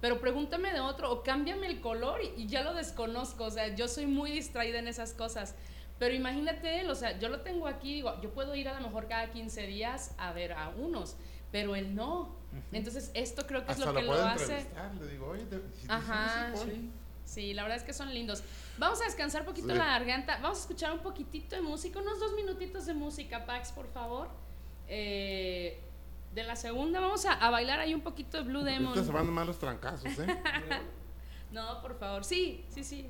Pero pregúntame de otro o cámbiame el color y, ya lo desconozco. O sea, yo soy muy distraída en esas cosas. Pero imagínate él, o sea, yo lo tengo aquí, digo, yo puedo ir a lo mejor cada 15 días a ver a unos, pero él no. Entonces, esto creo que es lo que lo, hace. Le digo, Oye, Ajá, sí. Sí, la verdad es que son lindos. Vamos a descansar un poquito la garganta. Vamos a escuchar un poquitito de música, unos dos minutitos de música, Pax, por favor. Eh, de la segunda vamos a, bailar ahí un poquito de Blue Demon. Estos se van malos trancazos, ¿eh? no, por favor. Sí, sí, sí.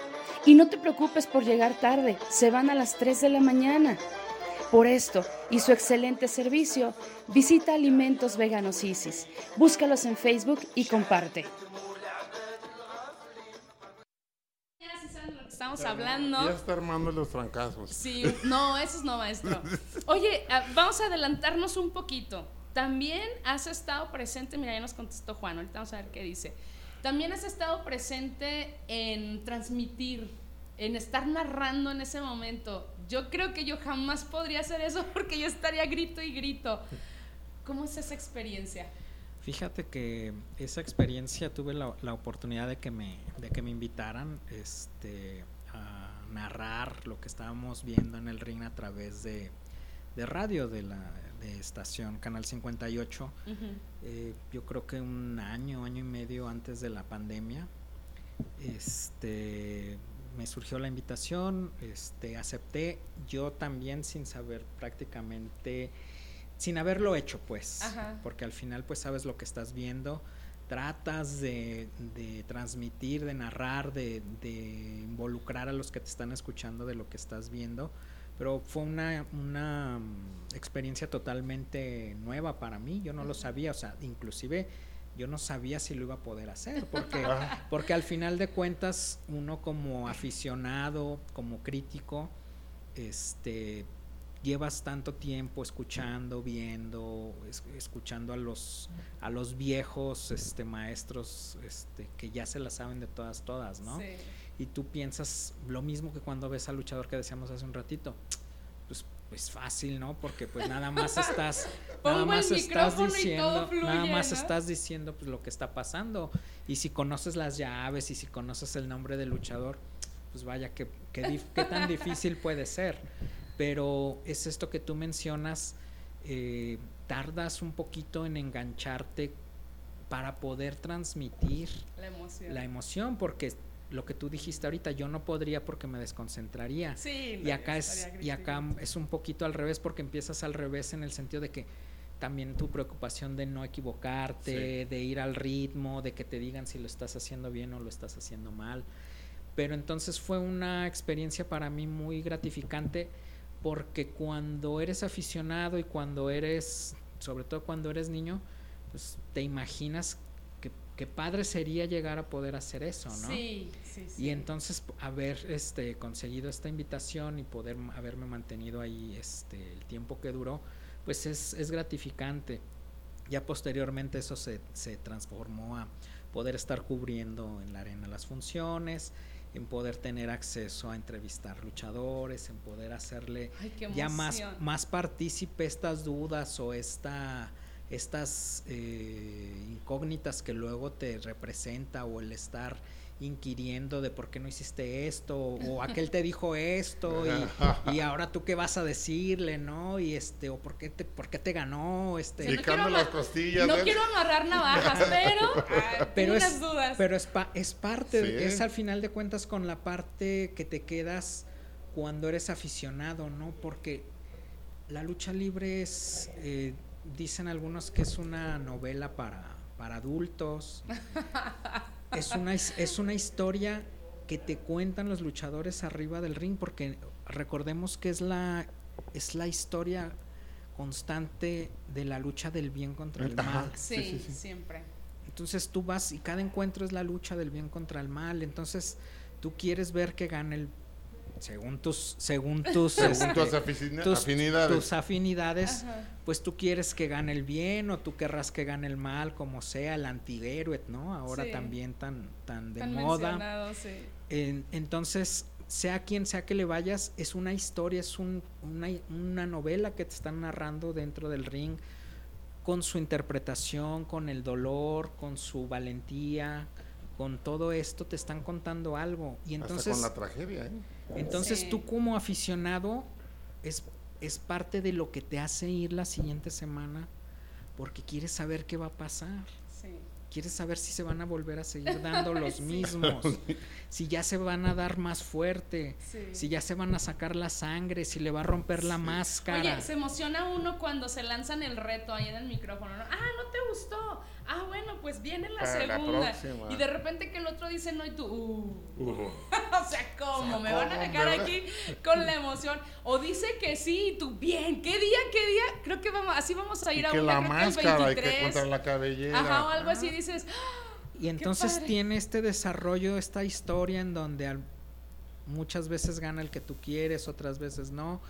Y no te preocupes por llegar tarde, se van a las 3 de la mañana. Por esto y su excelente servicio, visita Alimentos Veganos Isis. Búscalos en Facebook y comparte. estamos hablando. Ya está armando los fracasos. Sí, no, eso es no, maestro. Oye, ah, vamos a adelantarnos un poquito. También has estado presente, mira, ya nos contestó Juan, ahorita vamos a ver qué dice. También has estado presente en transmitir, en estar narrando en ese momento. Yo creo que yo jamás podría hacer eso porque yo estaría grito y grito. ¿Cómo es esa experiencia? Fíjate que esa experiencia tuve la, la, oportunidad de que me, de que me invitaran este, a narrar lo que estábamos viendo en el ring a través de, de radio de la de estación Canal 58. Eh, yo creo que un año, año y medio antes de la pandemia, este, me surgió la invitación, este, acepté, yo también sin saber prácticamente, sin haberlo hecho pues, porque al final pues sabes lo que estás viendo, tratas de, transmitir, de narrar, de, de, involucrar a los que te están escuchando de lo que estás viendo pero fue una, una mm, experiencia totalmente nueva para mí, yo no lo sabía, o sea, inclusive yo no sabía si lo iba a poder hacer, porque, ah. porque al final de cuentas uno como aficionado, como crítico, este llevas tanto tiempo escuchando, viendo, escuchando a los a los viejos este maestros este que ya se la saben de todas todas, ¿no? Y tú piensas lo mismo que cuando ves al luchador que decíamos hace un ratito. Pues, pues fácil, ¿no? Porque pues nada más estás nada más estás diciendo, nada más estás diciendo pues lo que está pasando y si conoces las llaves y si conoces el nombre del luchador, pues vaya que qué tan difícil puede ser. Pero es esto que tú mencionas, eh, tardas un poquito en engancharte para poder transmitir la emoción, la emoción porque lo que tú dijiste ahorita, yo no podría porque me desconcentraría. Sí, y acá es y acá es un poquito al revés porque empiezas al revés en el sentido de que también tu preocupación de no equivocarte, de ir al ritmo, de que te digan si lo estás haciendo bien o lo estás haciendo mal. Pero entonces fue una experiencia para mí muy gratificante porque cuando eres aficionado y cuando eres, sobre todo cuando eres niño, pues te imaginas qué padre sería llegar a poder hacer eso, ¿no? Sí, sí, sí. Y entonces haber este, conseguido esta invitación y poder haberme mantenido ahí este, el tiempo que duró, pues es, es gratificante. Ya posteriormente eso se, se transformó a poder estar cubriendo en la arena las funciones, en poder tener acceso a entrevistar luchadores, en poder hacerle ya más, más partícipe estas dudas o esta estas eh, incógnitas que luego te representa o el estar inquiriendo de por qué no hiciste esto o aquel te dijo esto y, ahora tú qué vas a decirle, ¿no? Y este o por qué te por qué te ganó, este no quiero, las costillas. No quiero amarrar navajas, pero pero es, dudas. Pero es, es parte, es al final de cuentas con la parte que te quedas cuando eres aficionado, ¿no? Porque la lucha libre es eh, dicen algunos que es una novela para, para adultos. es, una, es una historia que te cuentan los luchadores arriba del ring, porque recordemos que es la, es la historia constante de la lucha del bien contra el mal. Sí, siempre. Entonces tú vas y cada encuentro es la lucha del bien contra el mal. Entonces tú quieres ver que gane el según tus según tus, este, tus, afinidades, tus afinidades pues tú quieres que gane el bien o tú querrás que gane el mal como sea el antihéroe no ahora también tan tan de moda. entonces sea quien sea que le vayas es una historia es un, una, una novela que te están narrando dentro del ring con su interpretación con el dolor con su valentía con todo esto te están contando algo. Y entonces con la tragedia ¿eh? Entonces tú como aficionado es, es parte de lo que te hace ir la siguiente semana porque quieres saber qué va a pasar. Quieres saber si se van a volver a seguir dando los mismos, si ya se van a dar más fuerte, si ya se van a sacar la sangre, si le va a romper la máscara. Oye, se emociona uno cuando se lanzan el reto ahí en el micrófono. Ah, no te gustó ah, bueno, pues viene la segunda. y de repente que el otro dice no y tú, uh. o sea, ¿cómo? ¿Me van a dejar aquí con la emoción? O dice que sí y tú, bien, ¿qué día, qué día? Creo que vamos, así vamos a ir a que la máscara, que que contra la cabellera. Ajá, o algo así dices. y entonces tiene este desarrollo, esta historia en donde muchas veces gana el que tú quieres, otras veces no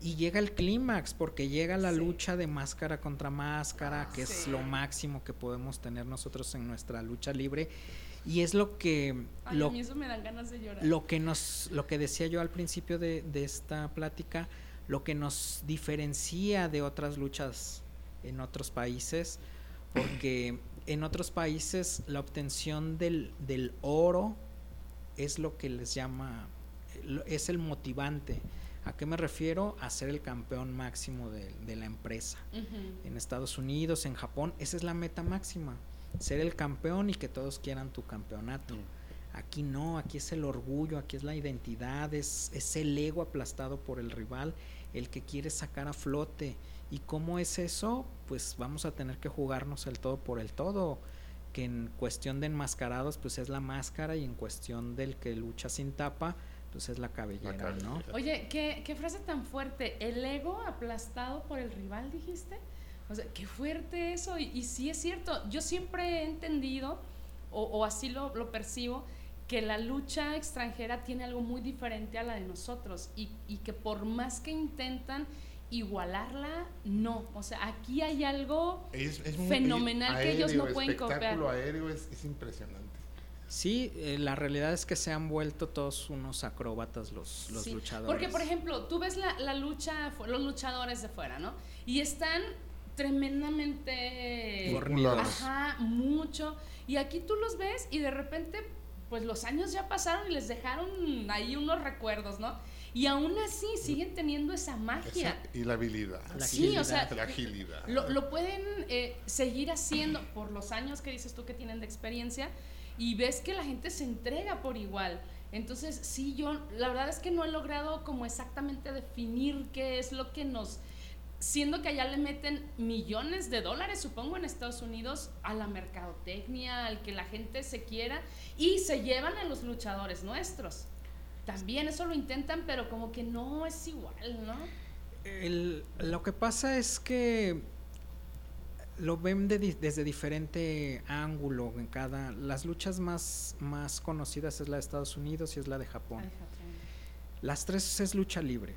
y llega el clímax, porque llega la lucha de máscara contra máscara, que es lo máximo que podemos tener nosotros en nuestra lucha libre. Y es lo que... lo, a mí eso me dan ganas de llorar. Lo que, nos, lo que decía yo al principio de, de esta plática, lo que nos diferencia de otras luchas en otros países, porque en otros países la obtención del, del oro es lo que les llama, es el motivante ¿A qué me refiero? A ser el campeón máximo de, la empresa. En Estados Unidos, en Japón, esa es la meta máxima. Ser el campeón y que todos quieran tu campeonato. Aquí no, aquí es el orgullo, aquí es la identidad, es, es el ego aplastado por el rival, el que quiere sacar a flote. ¿Y cómo es eso? Pues vamos a tener que jugarnos el todo por el todo que en cuestión de enmascarados pues es la máscara y en cuestión del que lucha sin tapa pues es la cabellera, ¿no? Oye, ¿qué, ¿qué, frase tan fuerte, el ego aplastado por el rival, dijiste. O sea, qué fuerte eso. Y, y sí es cierto, yo siempre he entendido, o, o así lo, lo, percibo, que la lucha extranjera tiene algo muy diferente a la de nosotros y, y que por más que intentan igualarla, no. O sea, aquí hay algo fenomenal que ellos no pueden copiar. El espectáculo aéreo es, es impresionante. Sí, eh, la realidad es que se han vuelto todos unos acróbatas los, los luchadores. Porque, por ejemplo, tú ves la, la, lucha, los luchadores de fuera, ¿no? Y están tremendamente... Ajá, mucho. Y aquí tú los ves y de repente, pues los años ya pasaron y les dejaron ahí unos recuerdos, ¿no? Y aún así siguen teniendo esa magia. y la habilidad. sí, o sea, la agilidad. Lo, lo pueden eh, seguir haciendo por los años que dices tú que tienen de experiencia y ves que la gente se entrega por igual. Entonces, sí, yo la verdad es que no he logrado como exactamente definir qué es lo que nos, siendo que allá le meten millones de dólares, supongo, en Estados Unidos, a la mercadotecnia, al que la gente se quiera, y se llevan a los luchadores nuestros. También eso lo intentan, pero como que no es igual, ¿no? lo que pasa es que lo ven desde diferente ángulo en cada las luchas más más conocidas es la de Estados Unidos y es la de Japón. Las tres es lucha libre.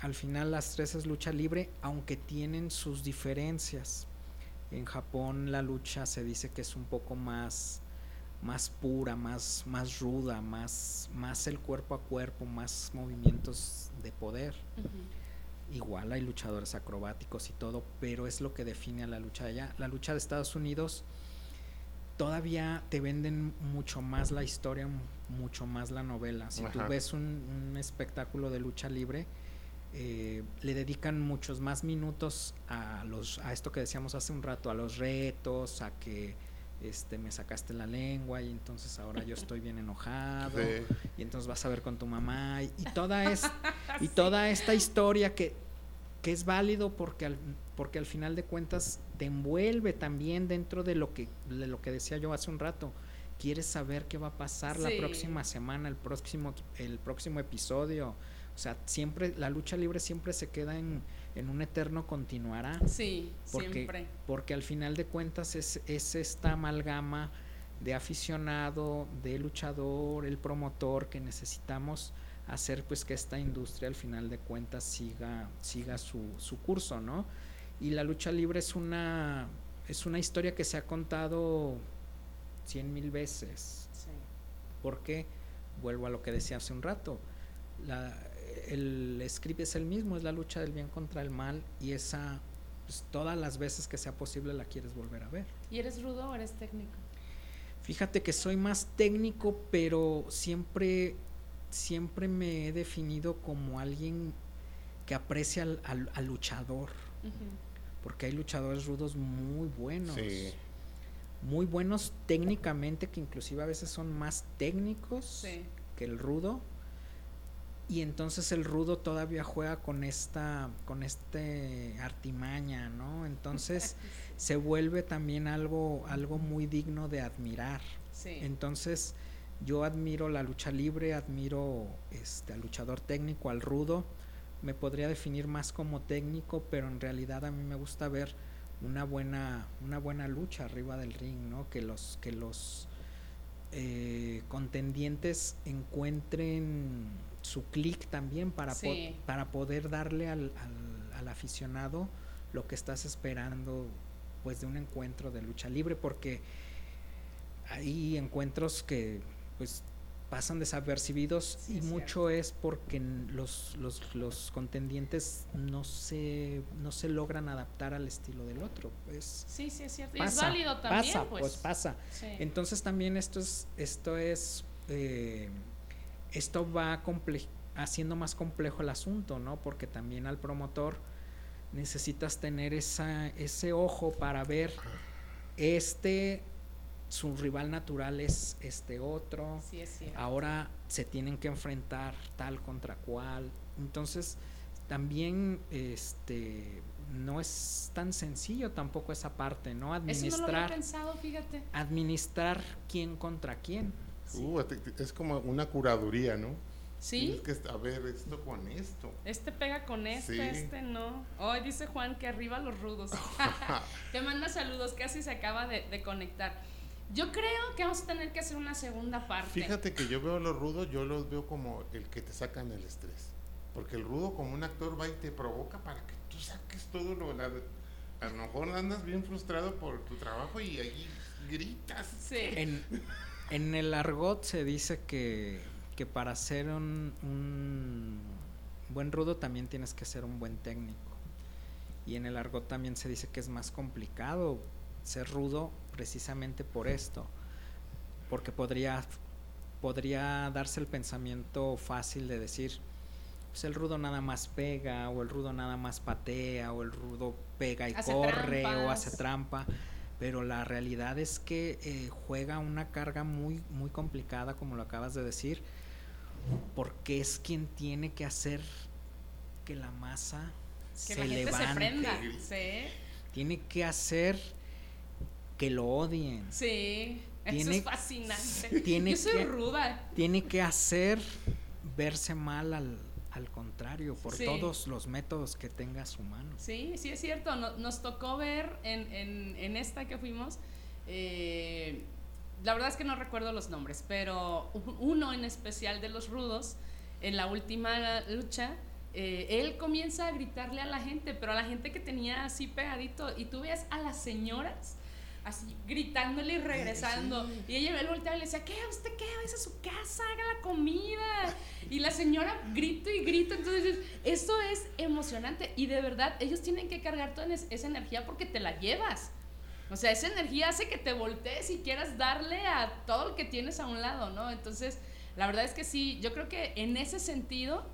Al final las tres es lucha libre, aunque tienen sus diferencias. En Japón la lucha se dice que es un poco más más pura, más más ruda, más más el cuerpo a cuerpo, más movimientos de poder. Igual hay luchadores acrobáticos y todo, pero es lo que define a la lucha de allá. La lucha de Estados Unidos todavía te venden mucho más la historia, mucho más la novela. Si tú ves un, espectáculo de lucha libre, eh, le dedican muchos más minutos a los a esto que decíamos hace un rato, a los retos, a que este me sacaste la lengua y entonces ahora yo estoy bien enojado y entonces vas a ver con tu mamá y, toda es y toda esta historia que, que es válido porque al, porque al final de cuentas te envuelve también dentro de lo que de lo que decía yo hace un rato. Quieres saber qué va a pasar la próxima semana el próximo el próximo episodio. O sea siempre la lucha libre siempre se queda en en un eterno continuará. Sí, porque, siempre. Porque al final de cuentas es, es esta amalgama de aficionado, de luchador, el promotor que necesitamos hacer pues que esta industria al final de cuentas siga, siga su, su curso, ¿no? Y la lucha libre es una, es una historia que se ha contado cien mil veces. Sí. Porque, vuelvo a lo que decía hace un rato, la, el script es el mismo, es la lucha del bien contra el mal y esa, pues, todas las veces que sea posible la quieres volver a ver. ¿Y eres rudo o eres técnico? Fíjate que soy más técnico, pero siempre siempre me he definido como alguien que aprecia al, luchador. Porque hay luchadores rudos muy buenos. Muy buenos técnicamente, que inclusive a veces son más técnicos que el rudo. Y entonces el rudo todavía juega con esta, con este artimaña, ¿no? Entonces se vuelve también algo, algo muy digno de admirar. Entonces, yo admiro la lucha libre, admiro este, al luchador técnico, al rudo. Me podría definir más como técnico, pero en realidad a mí me gusta ver una buena, una buena lucha arriba del ring, ¿no? Que los, que los eh, contendientes encuentren su clic también para, para poder darle al, al, al, aficionado lo que estás esperando pues de un encuentro de lucha libre porque hay encuentros que pues pasan desapercibidos y mucho es porque los, los, los, contendientes no se no se logran adaptar al estilo del otro pues. Sí sí es cierto. Y es válido también pasa pues, pues. pasa. Entonces también esto es esto es eh, esto va haciendo más complejo el asunto no porque también al promotor necesitas tener esa ese ojo para ver este su rival natural es este otro. Ahora se tienen que enfrentar tal contra cual. Entonces, también este no es tan sencillo tampoco esa parte, ¿no? Administrar. pensado, fíjate. Administrar quién contra quién. Uh, es como una curaduría, ¿no? Sí. que a ver esto con esto. Este pega con este, este no. Hoy dice Juan que arriba los rudos. Te manda saludos, casi se acaba de conectar. Yo creo que vamos a tener que hacer una segunda parte. Mírate que yo veo a los rudos, yo los veo como el que te sacan el estrés. Porque el rudo como un actor va y te provoca para que tú saques todo lo... a lo mejor andas bien frustrado por tu trabajo y ahí gritas. Sí. En, en el argot se dice que, que para ser un, un buen rudo también tienes que ser un buen técnico. Y en el argot también se dice que es más complicado ser rudo precisamente por esto, porque podría, podría darse el pensamiento fácil de decir, pues el rudo nada más pega, o el rudo nada más patea, o el rudo pega y corre, o hace trampa, pero la realidad es que eh, juega una carga muy, muy complicada, como lo acabas de decir, porque es quien tiene que hacer que la masa se levante. Tiene que hacer que lo odien. Sí, eso es fascinante. Tiene Yo soy ruda. Tiene que hacer verse mal al, contrario, por todos los métodos que tenga su mano. Sí, sí es cierto. nos tocó ver en, en, esta que fuimos, eh, la verdad es que no recuerdo los nombres, pero uno en especial de los rudos, en la última lucha, eh, él comienza a gritarle a la gente, pero a la gente que tenía así pegadito, y tú ves a las señoras así gritándole y regresando. Y ella él volteaba y le decía, ¿qué? ¿Usted qué? Vaya a su casa, haga la comida. Y la señora grito y grito. Entonces, eso es emocionante. Y de verdad, ellos tienen que cargar toda esa energía porque te la llevas. O sea, esa energía hace que te voltees y quieras darle a todo lo que tienes a un lado, ¿no? Entonces, la verdad es que sí, yo creo que en ese sentido,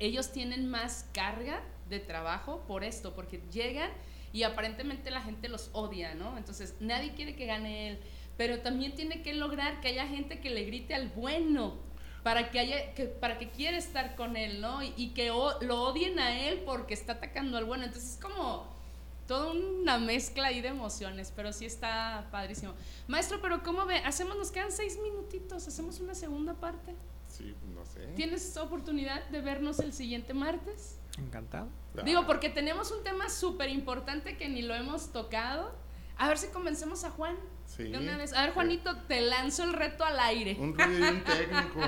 ellos tienen más carga de trabajo por esto, porque llegan y aparentemente la gente los odia, ¿no? Entonces nadie quiere que gane él, pero también tiene que lograr que haya gente que le grite al bueno para que haya que para que quiera estar con él, ¿no? Y, que lo odien a él porque está atacando al bueno. Entonces es como toda una mezcla ahí de emociones, pero sí está padrísimo. Maestro, pero ¿cómo ve? Hacemos, nos quedan seis minutitos, hacemos una segunda parte. Sí, no sé. ¿Tienes oportunidad de vernos el siguiente martes? Encantado. Digo, porque tenemos un tema súper importante que ni lo hemos tocado. A ver si convencemos a Juan. Sí. De una vez. A ver, Juanito, te lanzo el reto al aire. Un ruido técnico.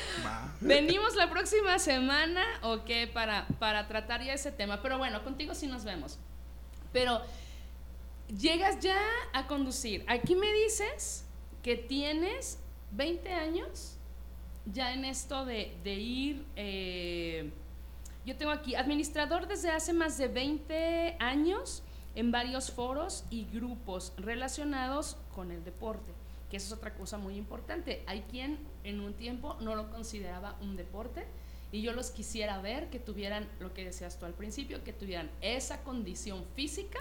Venimos la próxima semana, ok, para, para tratar ya ese tema. Pero bueno, contigo sí nos vemos. Pero llegas ya a conducir. Aquí me dices que tienes 20 años ya en esto de, ir. Eh, yo tengo aquí, administrador desde hace más de 20 años en varios foros y grupos relacionados con el deporte. que eso es otra cosa muy importante. Hay quien en un tiempo no lo consideraba un deporte y yo los quisiera ver que tuvieran lo que decías tú al principio, que tuvieran esa condición física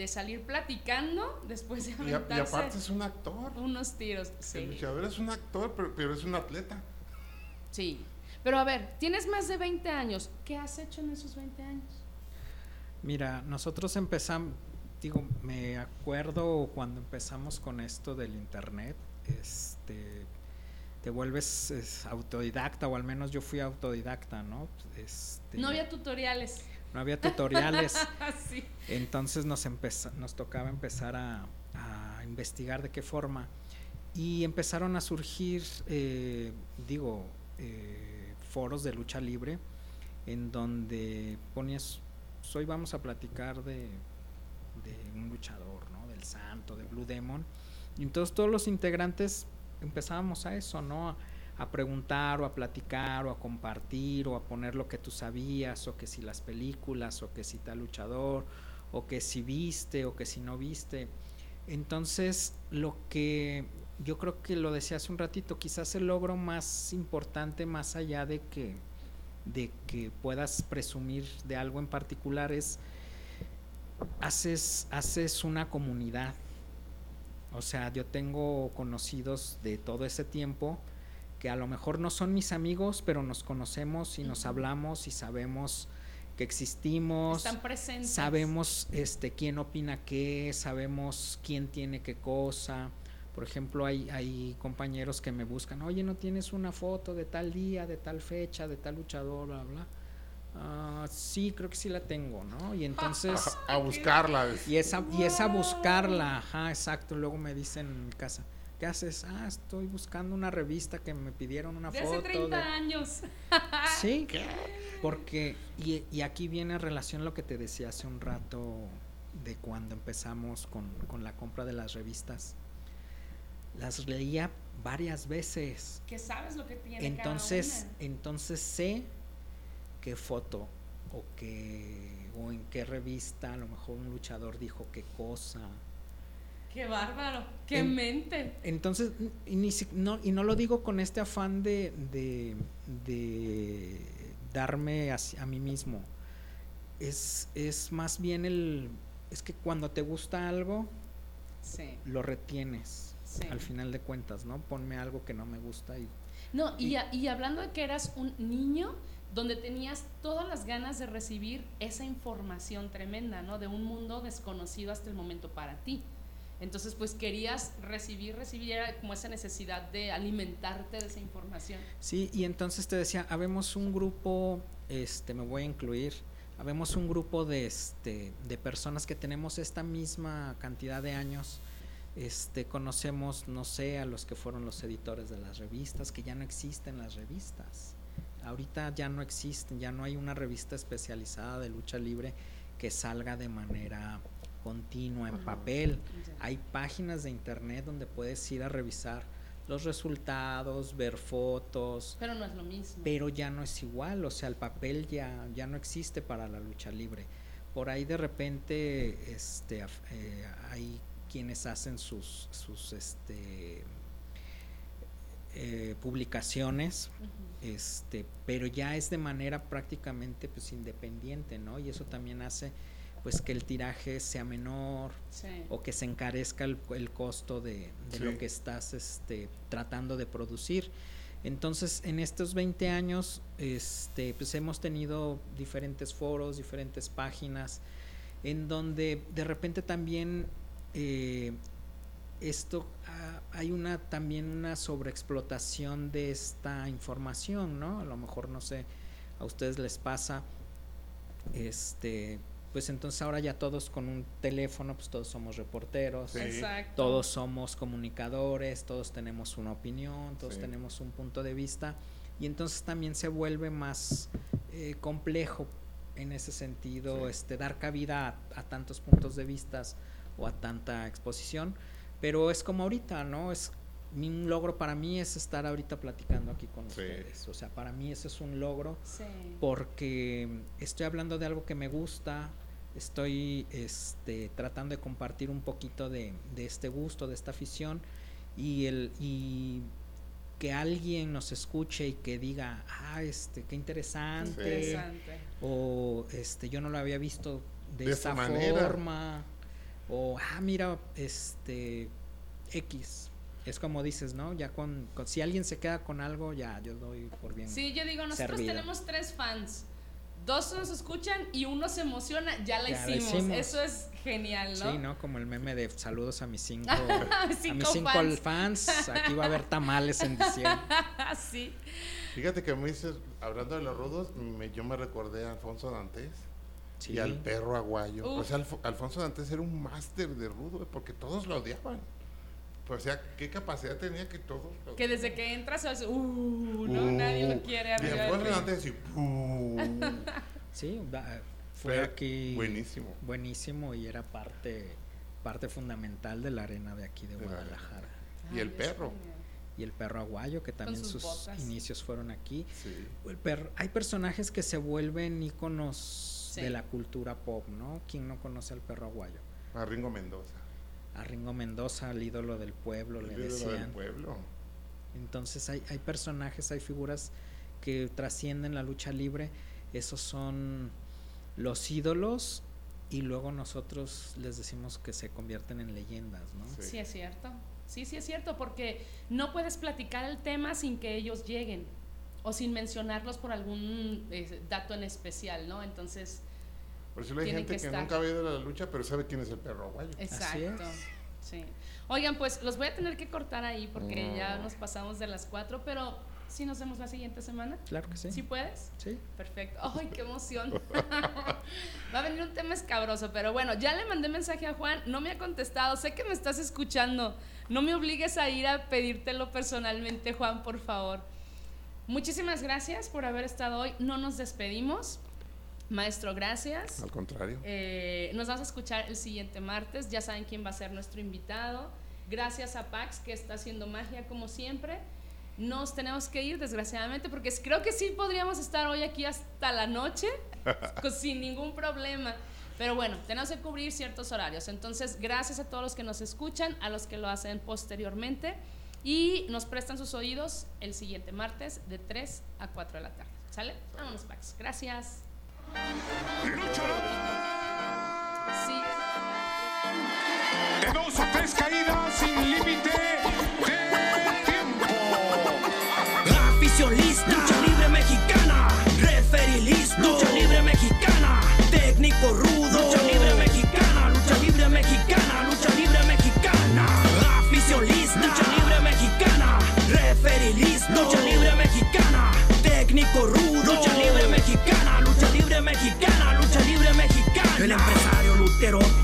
de salir platicando después de aventarse y, aparte es un actor. Unos tiros, sí. El luchador es un actor, pero, pero es un atleta. Sí. Pero a ver, tienes más de 20 años. ¿Qué has hecho en esos 20 años? Mira, nosotros empezamos, digo, me acuerdo cuando empezamos con esto del internet, este, te vuelves autodidacta, o al menos yo fui autodidacta, ¿no? Este, no había tutoriales. No había tutoriales. sí. Entonces nos, nos tocaba empezar a, investigar de qué forma. Y empezaron a surgir, eh, digo, eh, foros de lucha libre en donde ponías, pues hoy vamos a platicar de, de un luchador, ¿no? Del santo, de Blue Demon. Y entonces todos los integrantes empezábamos a eso, ¿no? A, preguntar o a platicar o a compartir o a poner lo que tú sabías o que si las películas o que si tal luchador o que si viste o que si no viste. Entonces, lo que yo creo que lo decía hace un ratito, quizás el logro más importante más allá de que de que puedas presumir de algo en particular es haces haces una comunidad o sea, yo tengo conocidos de todo ese tiempo que a lo mejor no son mis amigos, pero nos conocemos y nos hablamos y sabemos que existimos. Están presentes. Sabemos este, quién opina qué, sabemos quién tiene qué cosa. Por ejemplo, hay, hay compañeros que me buscan, oye, ¿no tienes una foto de tal día, de tal fecha, de tal luchador, bla, bla? Uh, sí, creo que sí la tengo, ¿no? Y entonces... A, buscarla. Y esa, y esa buscarla, ajá, exacto. Luego me dicen en mi casa, ¿qué haces? Ah, estoy buscando una revista que me pidieron una de foto. Hace 30 años. Sí, porque, y, y, aquí viene en relación lo que te decía hace un rato de cuando empezamos con, con la compra de las revistas. Las leía varias veces. ¿Qué sabes lo que tiene entonces, Entonces sé qué foto o qué o en qué revista a lo mejor un luchador dijo qué cosa. Qué bárbaro, qué mente. Entonces, y, no, y no lo digo con este afán de, de, darme a, a, mí mismo. Es, es más bien el, es que cuando te gusta algo, lo retienes. Al final de cuentas, ¿no? Ponme algo que no me gusta y... No, y, y hablando de que eras un niño, donde tenías todas las ganas de recibir esa información tremenda, ¿no? De un mundo desconocido hasta el momento para ti. Entonces, pues querías recibir, recibir, como esa necesidad de alimentarte de esa información. Sí, y entonces te decía, habemos un grupo, este, me voy a incluir, habemos un grupo de, este, de personas que tenemos esta misma cantidad de años, este, conocemos, no sé, a los que fueron los editores de las revistas, que ya no existen las revistas ahorita ya no existen, ya no hay una revista especializada de lucha libre que salga de manera continua en papel. Hay páginas de internet donde puedes ir a revisar los resultados, ver fotos. Pero no es lo mismo. Pero ya no es igual, o sea, el papel ya, ya no existe para la lucha libre. Por ahí de repente este, eh, hay quienes hacen sus, sus este, eh, publicaciones este, pero ya es de manera prácticamente pues independiente, ¿no? Y eso también hace pues que el tiraje sea menor o que se encarezca el, costo de, lo que estás este, tratando de producir. Entonces, en estos 20 años, este, pues hemos tenido diferentes foros, diferentes páginas, en donde de repente también eh, esto ah, hay una también una sobreexplotación de esta información, ¿no? A lo mejor no sé, a ustedes les pasa este pues entonces ahora ya todos con un teléfono, pues todos somos reporteros, todos somos comunicadores, todos tenemos una opinión, todos tenemos un punto de vista y entonces también se vuelve más eh, complejo en ese sentido este dar cabida a, a, tantos puntos de vista o a tanta exposición pero es como ahorita, ¿no? Es un logro para mí es estar ahorita platicando aquí con ustedes. O sea, para mí eso es un logro porque estoy hablando de algo que me gusta, estoy este, tratando de compartir un poquito de, de, este gusto, de esta afición y el y que alguien nos escuche y que diga, ah, este, qué interesante, o este, yo no lo había visto de, esa forma, o ah, mira, este, X. Es como dices, ¿no? Ya con, si alguien se queda con algo, ya yo doy por bien. Sí, yo digo, nosotros tenemos tres fans dos nos escuchan y uno se emociona, ya la, hicimos. Eso es genial, ¿no? Sí, ¿no? Como el meme de saludos a mis cinco, a mis cinco fans. Aquí va a haber tamales en diciembre. sí. Fíjate que me dices, hablando de los rudos, yo me recordé a Alfonso Dantes. Y al perro aguayo. O sea, Alfonso Dantes era un máster de rudo, porque todos lo odiaban. Pues, o sea, ¿qué capacidad tenía que todos? Que desde que entras, uh, no, nadie lo quiere. Y después antes y uh. Sí, fue aquí. Buenísimo. Buenísimo y era parte, parte fundamental de la arena de aquí de, Guadalajara. Y el perro. Y el perro aguayo, que también sus, inicios fueron aquí. Sí. El perro, hay personajes que se vuelven íconos de la cultura pop, ¿no? ¿Quién no conoce al perro aguayo? A Ringo Mendoza a Ringo Mendoza, el ídolo del pueblo, le decían. pueblo. Entonces hay, hay personajes, hay figuras que trascienden la lucha libre, esos son los ídolos y luego nosotros les decimos que se convierten en leyendas, ¿no? Sí. es cierto, sí, sí es cierto, porque no puedes platicar el tema sin que ellos lleguen o sin mencionarlos por algún eh, dato en especial, ¿no? Entonces por eso hay gente que, nunca ha ido a la lucha, pero sabe quién es el perro aguayo. Exacto. Sí. Oigan, pues los voy a tener que cortar ahí porque ya nos pasamos de las cuatro, pero ¿sí nos vemos la siguiente semana? Claro que sí. ¿Sí puedes? Sí. Perfecto. ¡Ay, qué emoción! Va a venir un tema escabroso, pero bueno, ya le mandé mensaje a Juan, no me ha contestado, sé que me estás escuchando. No me obligues a ir a pedírtelo personalmente, Juan, por favor. Muchísimas gracias por haber estado hoy. No nos despedimos. Maestro, gracias. Al contrario. Eh, nos vamos a escuchar el siguiente martes. Ya saben quién va a ser nuestro invitado. Gracias a Pax, que está haciendo magia como siempre. Nos tenemos que ir, desgraciadamente, porque creo que sí podríamos estar hoy aquí hasta la noche, sin ningún problema. Pero bueno, tenemos que cubrir ciertos horarios. Entonces, gracias a todos los que nos escuchan, a los que lo hacen posteriormente y nos prestan sus oídos el siguiente martes de 3 a 4 de la tarde. ¿Sale? Vámonos, Pax. Gracias. Sí. De dos a tres caídas sin límite de tiempo. Afición lista, lucha libre mexicana. Referee listo, lucha libre mexicana. Técnico rudo,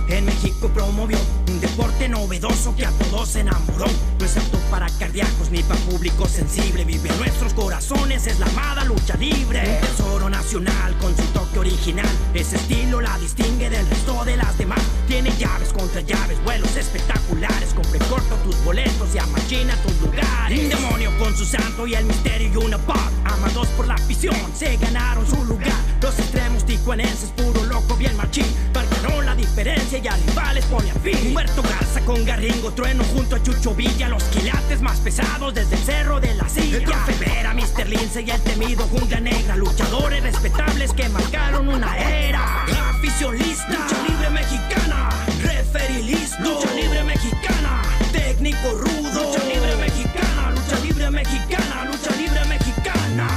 en México promovió un deporte novedoso que a todos enamoró. No es apto para cardíacos ni para público sensible. Vive en nuestros corazones, es la amada lucha libre. Un tesoro nacional con su toque original. Ese estilo la distingue del resto de las demás. Tiene llaves contra llaves, vuelos espectaculares. Compre corto tus boletos y amachina tus lugares. Un demonio con su santo y el misterio y una paz. Amados por la afición, se ganaron su lugar. Los extremos tijuanenses, puro loco, bien machín. Marcaron la diferencia y a rivales pone a fin. Humberto Garza con Garringo, trueno junto a Chucho Villa. Los quilates más pesados desde el cerro de la silla. El Vera, Mr. Lince y el temido Jungla Negra. Luchadores respetables que marcaron una era. Afición lista, lucha libre mexicana. Referee listo, lucha libre mexicana. Técnico rudo, lucha libre mexicana. Lucha libre mexicana, lucha libre mexicana.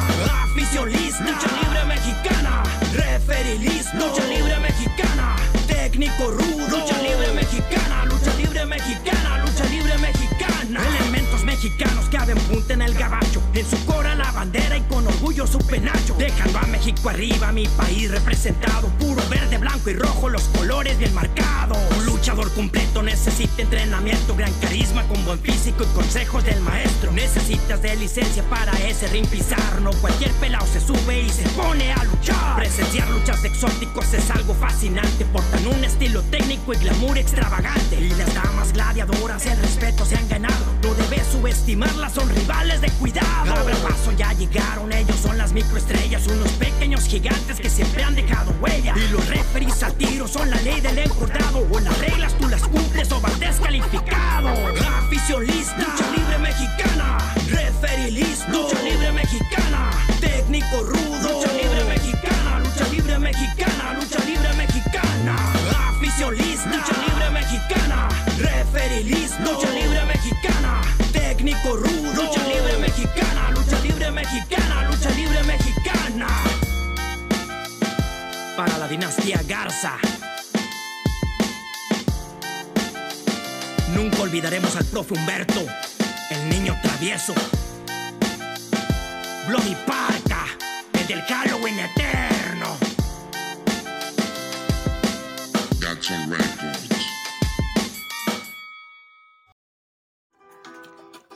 Afición lista, lucha libre mexicana. Referee listo, lucha libre mexicana. Técnico rudo, lucha libre mexicana. Lucha libre mexicana, lucha libre mexicana. Elementos mexicanos que abren punta en el gabacho. Y con orgullo su penacho. Dejando a México arriba, mi país representado. Puro verde, blanco y rojo, los colores bien marcados. Un luchador completo necesita entrenamiento, gran carisma con buen físico y consejos del maestro. Necesitas de licencia para ese ring pisar. No cualquier pelao se sube y se pone a luchar. Presenciar luchas exóticos es algo fascinante. Portan un estilo técnico y glamour extravagante. Y las damas gladiadoras el respeto se han ganado debes subestimarlas, son rivales de cuidado. Cada paso ya llegaron, ellos son las microestrellas, unos pequeños gigantes que siempre han dejado huella. Y los referees a tiro son la ley del encordado, o las reglas tú las cumples o vas descalificado. La afición lista, lucha libre mexicana, referee listo, lucha libre mexicana, técnico rudo, lucha libre mexicana, lucha libre mexicana, lucha libre mexicana, afición lista, lucha libre mexicana, referee listo, lucha libre mexicana. Técnico rudo, lucha libre mexicana. Lucha libre mexicana, lucha libre mexicana. Para la dinastía Garza. Nunca olvidaremos al profe Humberto, el niño travieso. Bloody Parka, el del Halloween eterno. Jackson Records.